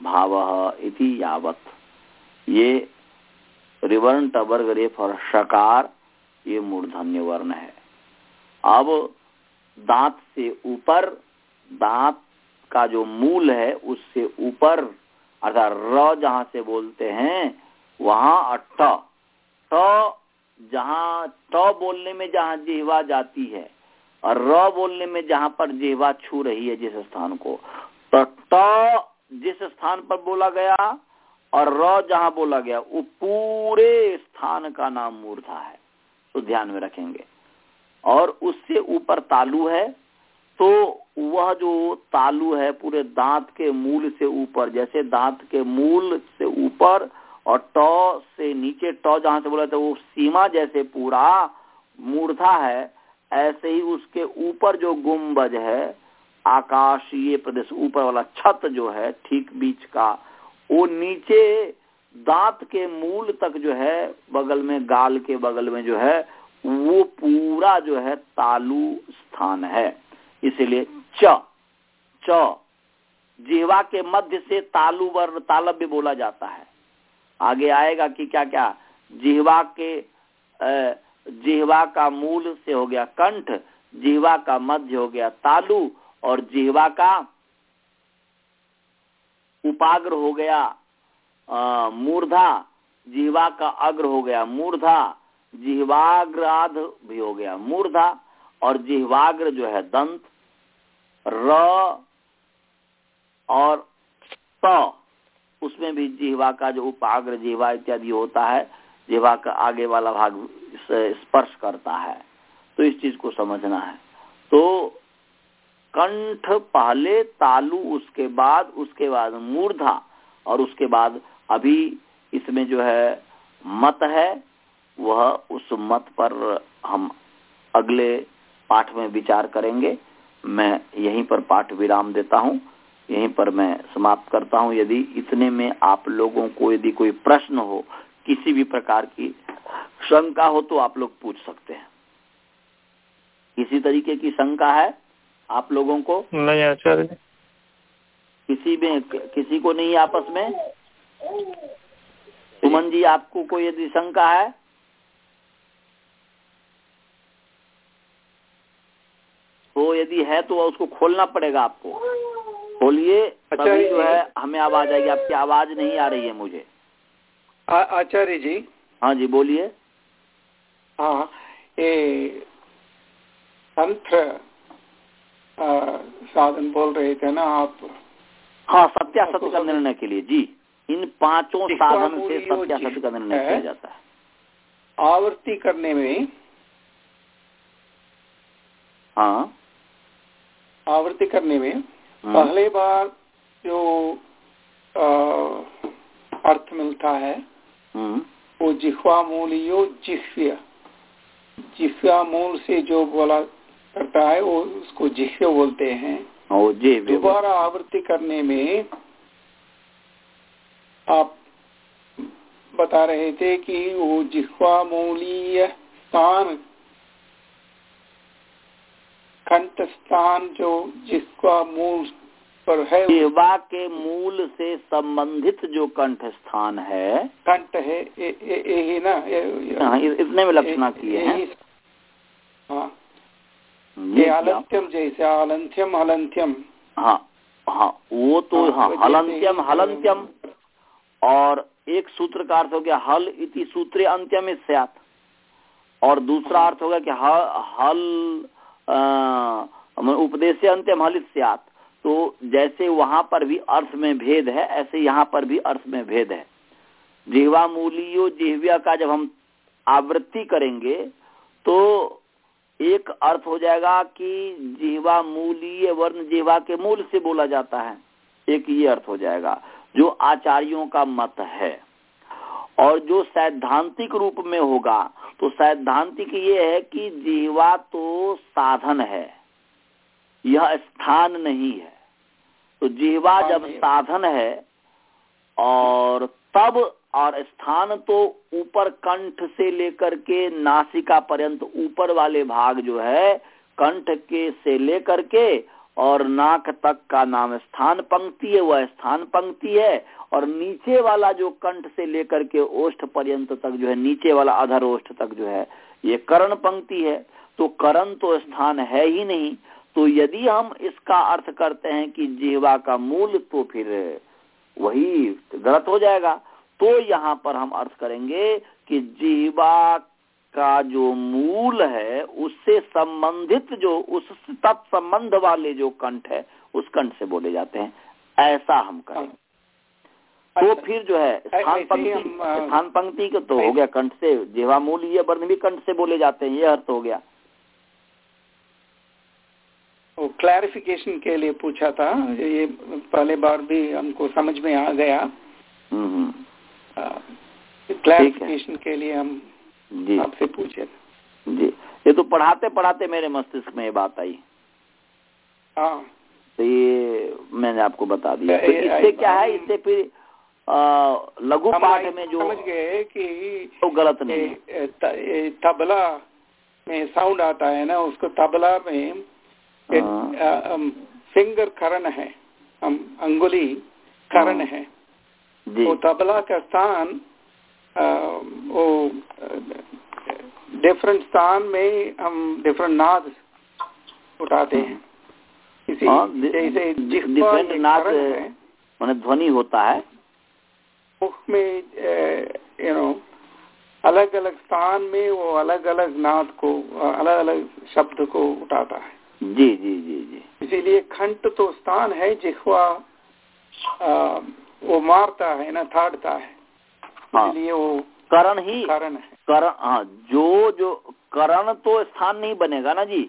भाव इति यावत। ये रिवर्ण टवर्ग रेफ और शकार ये मूर्धन्य वर्ण है। अब दांत से ऊपर दांत का जो मूल है, उससे ऊपर, अर्थात र जहाँ से बोलते हैं, वहाँ ट ट जहाँ ट बोलने में जहाँ जिहवा जाती है, और र बोलने में जहाँ पर जिहवा छू रही है जिस स्थान को। तो ट जिस स्थान पर बोला गया, और र जहाँ बोला गया, वो पूरे स्थान का नाम मूर्धा है। तो ध्यान में रखेंगे। और उससे ऊपर तालु है तो वह जो तालु है पूरे दांत के मूल से ऊपर, जैसे दांत के मूल से ऊपर और ट से नीचे, ट जहाँ से बोला था वो सीमा जैसे पूरा मूर्धा है, ऐसे ही उसके ऊपर जो गुम्बज है, आकाशीय प्रदेश, ऊपर वाला छत जो है, ठीक बीच का, वो नीचे दांत के मूल तक जो है, बगल में गाल के बगल में जो है, वो पूरा जो है तालु स्थान है। इसीलिए च च जिहवा के मध्य से तालु वर्ण, तालव्य बोला जाता है। आगे आएगा कि क्या क्या जिहवा के जिहवा का मूल से हो गया कंठ जिहवा का मध्य हो गया तालु, और जिहवा का उपाग्र हो गया मूर्धा जिहवा का अग्र हो गया मूर्धा जिहवाग्राध भी हो गया मूर्धा, और जिहवाग्र जो है दंत र और त उसमें भी जिहवा का जो उपाग्र जिहवा इत्यादि होता है, जिहवा का आगे वाला भाग स्पर्श करता है। तो इस चीज़ को समझना है। तो कंठ पहले, तालु उसके बाद उसके बाद मूर्धा और उसके बाद अभी इसमें जो है मत है, वह उस मत पर हम अगले पाठ में विचार करेंगे। मैं यहीं पर पाठ विराम देता हूँ यहीं पर मैं समाप्त करता हूँ। यदि इतने में आप लोगों को यदि कोई प्रश्न हो किसी भी प्रकार की शंका हो तो आप लोग पूछ सकते हैं। किसी तरीके की शंका है आप लोगों को? नहीं आचार्य किसी में किसी को नहीं आपस में? सुमन जी आपको कोई यदि शंका है? तो यदि है तो उसको खोलना पड़ेगा आपको। खोलिए तभी जो है हमें आवाज़ आएगी। आपकी आवाज़ नहीं आ रही है मुझे। आचार्य जी। हाँ जी बोलिए। हाँ ये तंत्र साधन बोल रहे थे ना आप। हाँ सत्यासत्य का निर्णय के लिए जी। इन पाँचों साधन से सत्यासत्य का निर्णय किया जाता है। आवृत्ति करने में हाँ। आवर्ती करने में पहले बार जो आ, अर्थ मिलता है वो जिह्वा मूलियो जिह्व्य जिह्वा। मूल से जो बोला करता है वो उसको जिह्व बोलते हैं। दोबारा आवृत्ति करने में आप बता रहे थे कि वो जिह्वा मूलीय स्थान कंठ स्थान जो जिसका मूल पर है जिह्वा के मूल से संबंधित जो कंठ स्थान है कंठ है यही ना हाँ, इतने में लक्षणा किए हैं। हाँ। ये अलंत्यम जैसे अलंत्यम अलंत्यम हाँ हाँ वो तो हाँ हलंत्यम हलंत्यम और एक सूत्र का अर्थ हो गया हल इति सूत्र अंत्यम इसयात और दूसरा अर्थ होगा कि हल उपदेश अंत्य हल इसयात तो जैसे वहाँ पर भी अर्थ में भेद है, ऐसे यहाँ पर भी अर्थ में भेद है। जिहवा मूलियो जिहव्या का जब हम आवृत्ति करेंगे तो एक अर्थ हो जाएगा कि जिहवा मूलीय वर्ण जिहवा के मूल से बोला जाता है। एक ये अर्थ हो जाएगा, जो आचार्यों का मत है। और जो सैद्धांतिक रूप में होगा तो सैद्धांतिक ये है कि जिहवा तो साधन है। यह स्थान नहीं है। तो जिहवा जब साधन है और तब और स्थान तो ऊपर कंठ से लेकर के नासिका पर्यंत ऊपर वाले भाग जो है कंठ के से लेकर के और नाक तक का नाम स्थान पंक्ति है, वह स्थान पंक्ति है। और नीचे वाला जो कंठ से लेकर के ओष्ठ पर्यंत तक जो है, नीचे वाला अधर ओष्ठ तक जो है, ये करण पंक्ति है। तो करण तो स्थान है ही नहीं। तो यदि हम इसका अर्थ करते हैं कि जिहवा का मूल तो फिर वही गलत हो जाएगा। तो यहाँ पर हम अर्थ करेंगे कि जिहवा का जो मूल है उससे संबंधित जो उस तत्संबंध वाले जो कंठ है उस कंठ से बोले जाते हैं। ऐसा हम करेंगे। तो फिर जो है स्थान पंक्ति स्थान पंक्ति के तो हो गया कंठ से जिहवा मूल ये वर्ण भी कंठ से बोले जाते हैं ये अर्थ हो गया। वो क्लैरिफिकेशन के लिए पूछा था ये पहले बार भी हमको समझ में आ गया। क्लैरिफिकेशन के लिए हम जी। आपसे पूछे। जी। ये तो पढ़ाते पढ़ाते मेरे मस्तिष्क में ये बात आई। हाँ। तो ये मैंने आपको बता दिया तो इससे क्या है? इससे फिर लघु पाठ में जो समझ गए कि तो गलत नहीं तबला में साउंड आता है ना उसको तबला में फिंगर करण है अंगुली करण हाँ। है। तो तबला का स्थान वो डिफरेंट स्थान में हम डिफरेंट नाद उठाते हैं। इसी हाँ, जैसे डिफरेंट नाद मैंने ध्वनि होता है। उसमें यू नो अलग अलग स्थान में वो अलग अलग नाद को अलग अलग शब्द को उठाता है। जी जी जी जी। इसीलिए खंड तो स्थान है जिखवा वो मारता है ना थाड़ता है। हाँ, इसलिए वो करण ही। कारण है। करण हाँ जो जो करण तो स्थान नहीं बनेगा ना जी।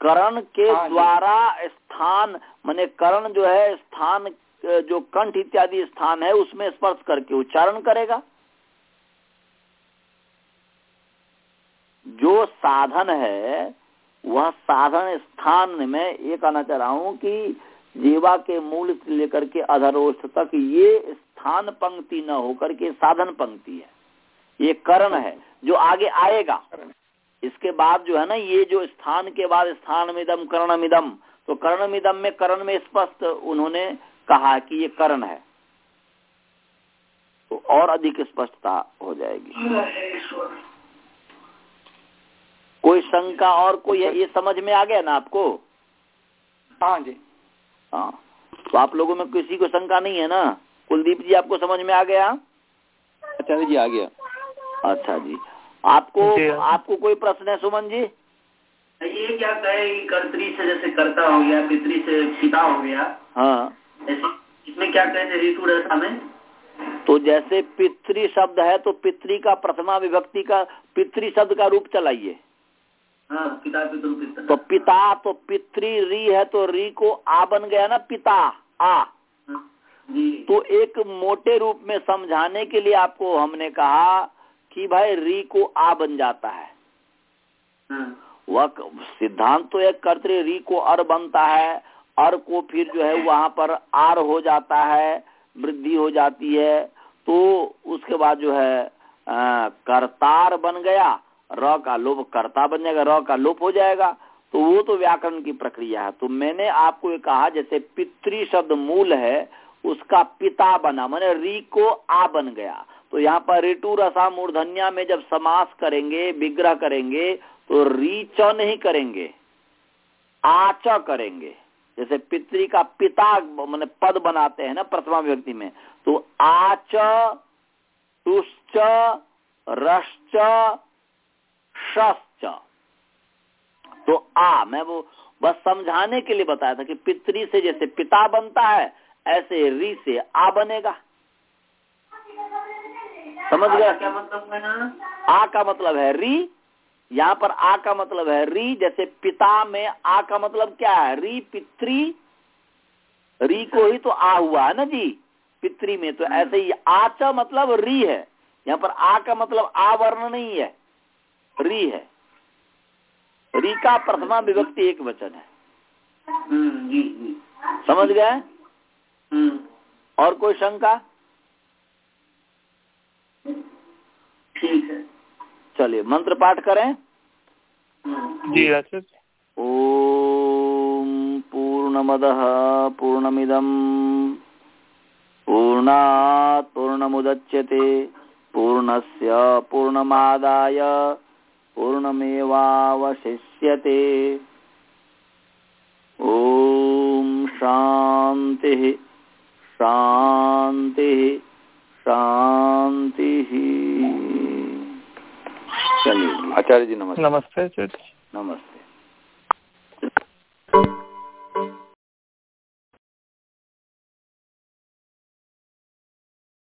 करण के हाँ, द्वारा स्थान माने करण जो है स्थान जो कंठ इत्यादि स्थान है उसमें स्पर्श करके उच्चारण करेगा। जो साधन है वह साधन स्थान में ये कहना चाह रहा हूँ कि जीवा के मूल से लेकर के अधरोष्ठ तक ये स्थान पंक्ति न होकर के साधन पंक्ति है। ये करण है। जो आगे आएगा। इसके बाद जो है ना ये जो स्थान के बाद स्थान मिदम कर्ण मिदम तो कर्ण मिदम में कर्ण में स्पष्ट उन्होंने कहा कि ये कर्ण है। तो और अधिक स्पष्टता हो जाएगी। कोई शंका और कोई है? ये समझ में आ गया ना आपको? हाँ जी। हाँ। तो आप लोगों में किसी को शंका नहीं है ना? कुलदीप जी आपको समझ में आ गया? अच्छा जी आ गया। अच्छा जी। आपको आपको कोई प्रश्न है सुमन जी? ये क्या कहे कर्तरी से जैसे कर्ता हो गया पितरी से पिता हो गया। हाँ। इसमें क्या कहते ऋतु दशा में? तो जैसे पितृ शब्द है तो पितृ का प्रथमा विभक्ति का पितृ शब्द का रूप चलाइए। हाँ, पिता तो पिता तो पितृ री है तो री को आ बन गया ना पिता आ। हाँ, तो एक मोटे रूप में समझाने के लिए आपको हमने कहा कि भाई री को आ बन जाता है। हाँ। वह सिद्धांत तो एक कर्तृ री को अर बनता है अर को फिर जो है वहाँ पर आर हो जाता है वृद्धि हो जाती है तो उसके बाद जो है आ, करतार बन गया र का लोप कर्ता बन जाएगा र का लोप हो जाएगा। तो वो तो व्याकरण की प्रक्रिया है। तो मैंने आपको ये कहा जैसे पितृ शब्द मूल है उसका पिता बना मैंने री को आ बन गया। तो यहाँ पर ऋतु रसा मूर्धन्या में जब समास करेंगे, विग्रह करेंगे तो री च नहीं करेंगे, आच करेंगे। जैसे पितृ का पिता मैंने पद बनाते हैं ना प्रथमा व्यक्ति में तो आच तुश्च रश्च शस्च तो आ, मैं वो बस समझाने के लिए बताया था कि पितरी से जैसे पिता बनता है, ऐसे री से आ बनेगा। समझ गया? क्या मतलब है आ का मतलब है री। यहाँ पर आ का मतलब है री जैसे पिता में आ का मतलब क्या है? री पित्री री को ही तो आ हुआ है ना जी। पित्री में तो ऐसे ही आच मतलब री है। यहाँ पर आ का मतलब आ वर्ण नहीं है। री है। री का प्रथमा विभक्ति एक वचन है। हम्म, समझ गए? हम्म। और कोई शंका? चलिए मंत्र पाठ करें। जी ओम पूर्णमद पूर्णमिदम। पूर्णात् पूर्णमुदच्यते पूर्णस्य पूर्णमादाय पूर्णमेवावशिष्यते। ॐ शान्तिः शान्तिः शान्तिः। आचार्य जी नमस्ते। नमस्ते नमस्ते।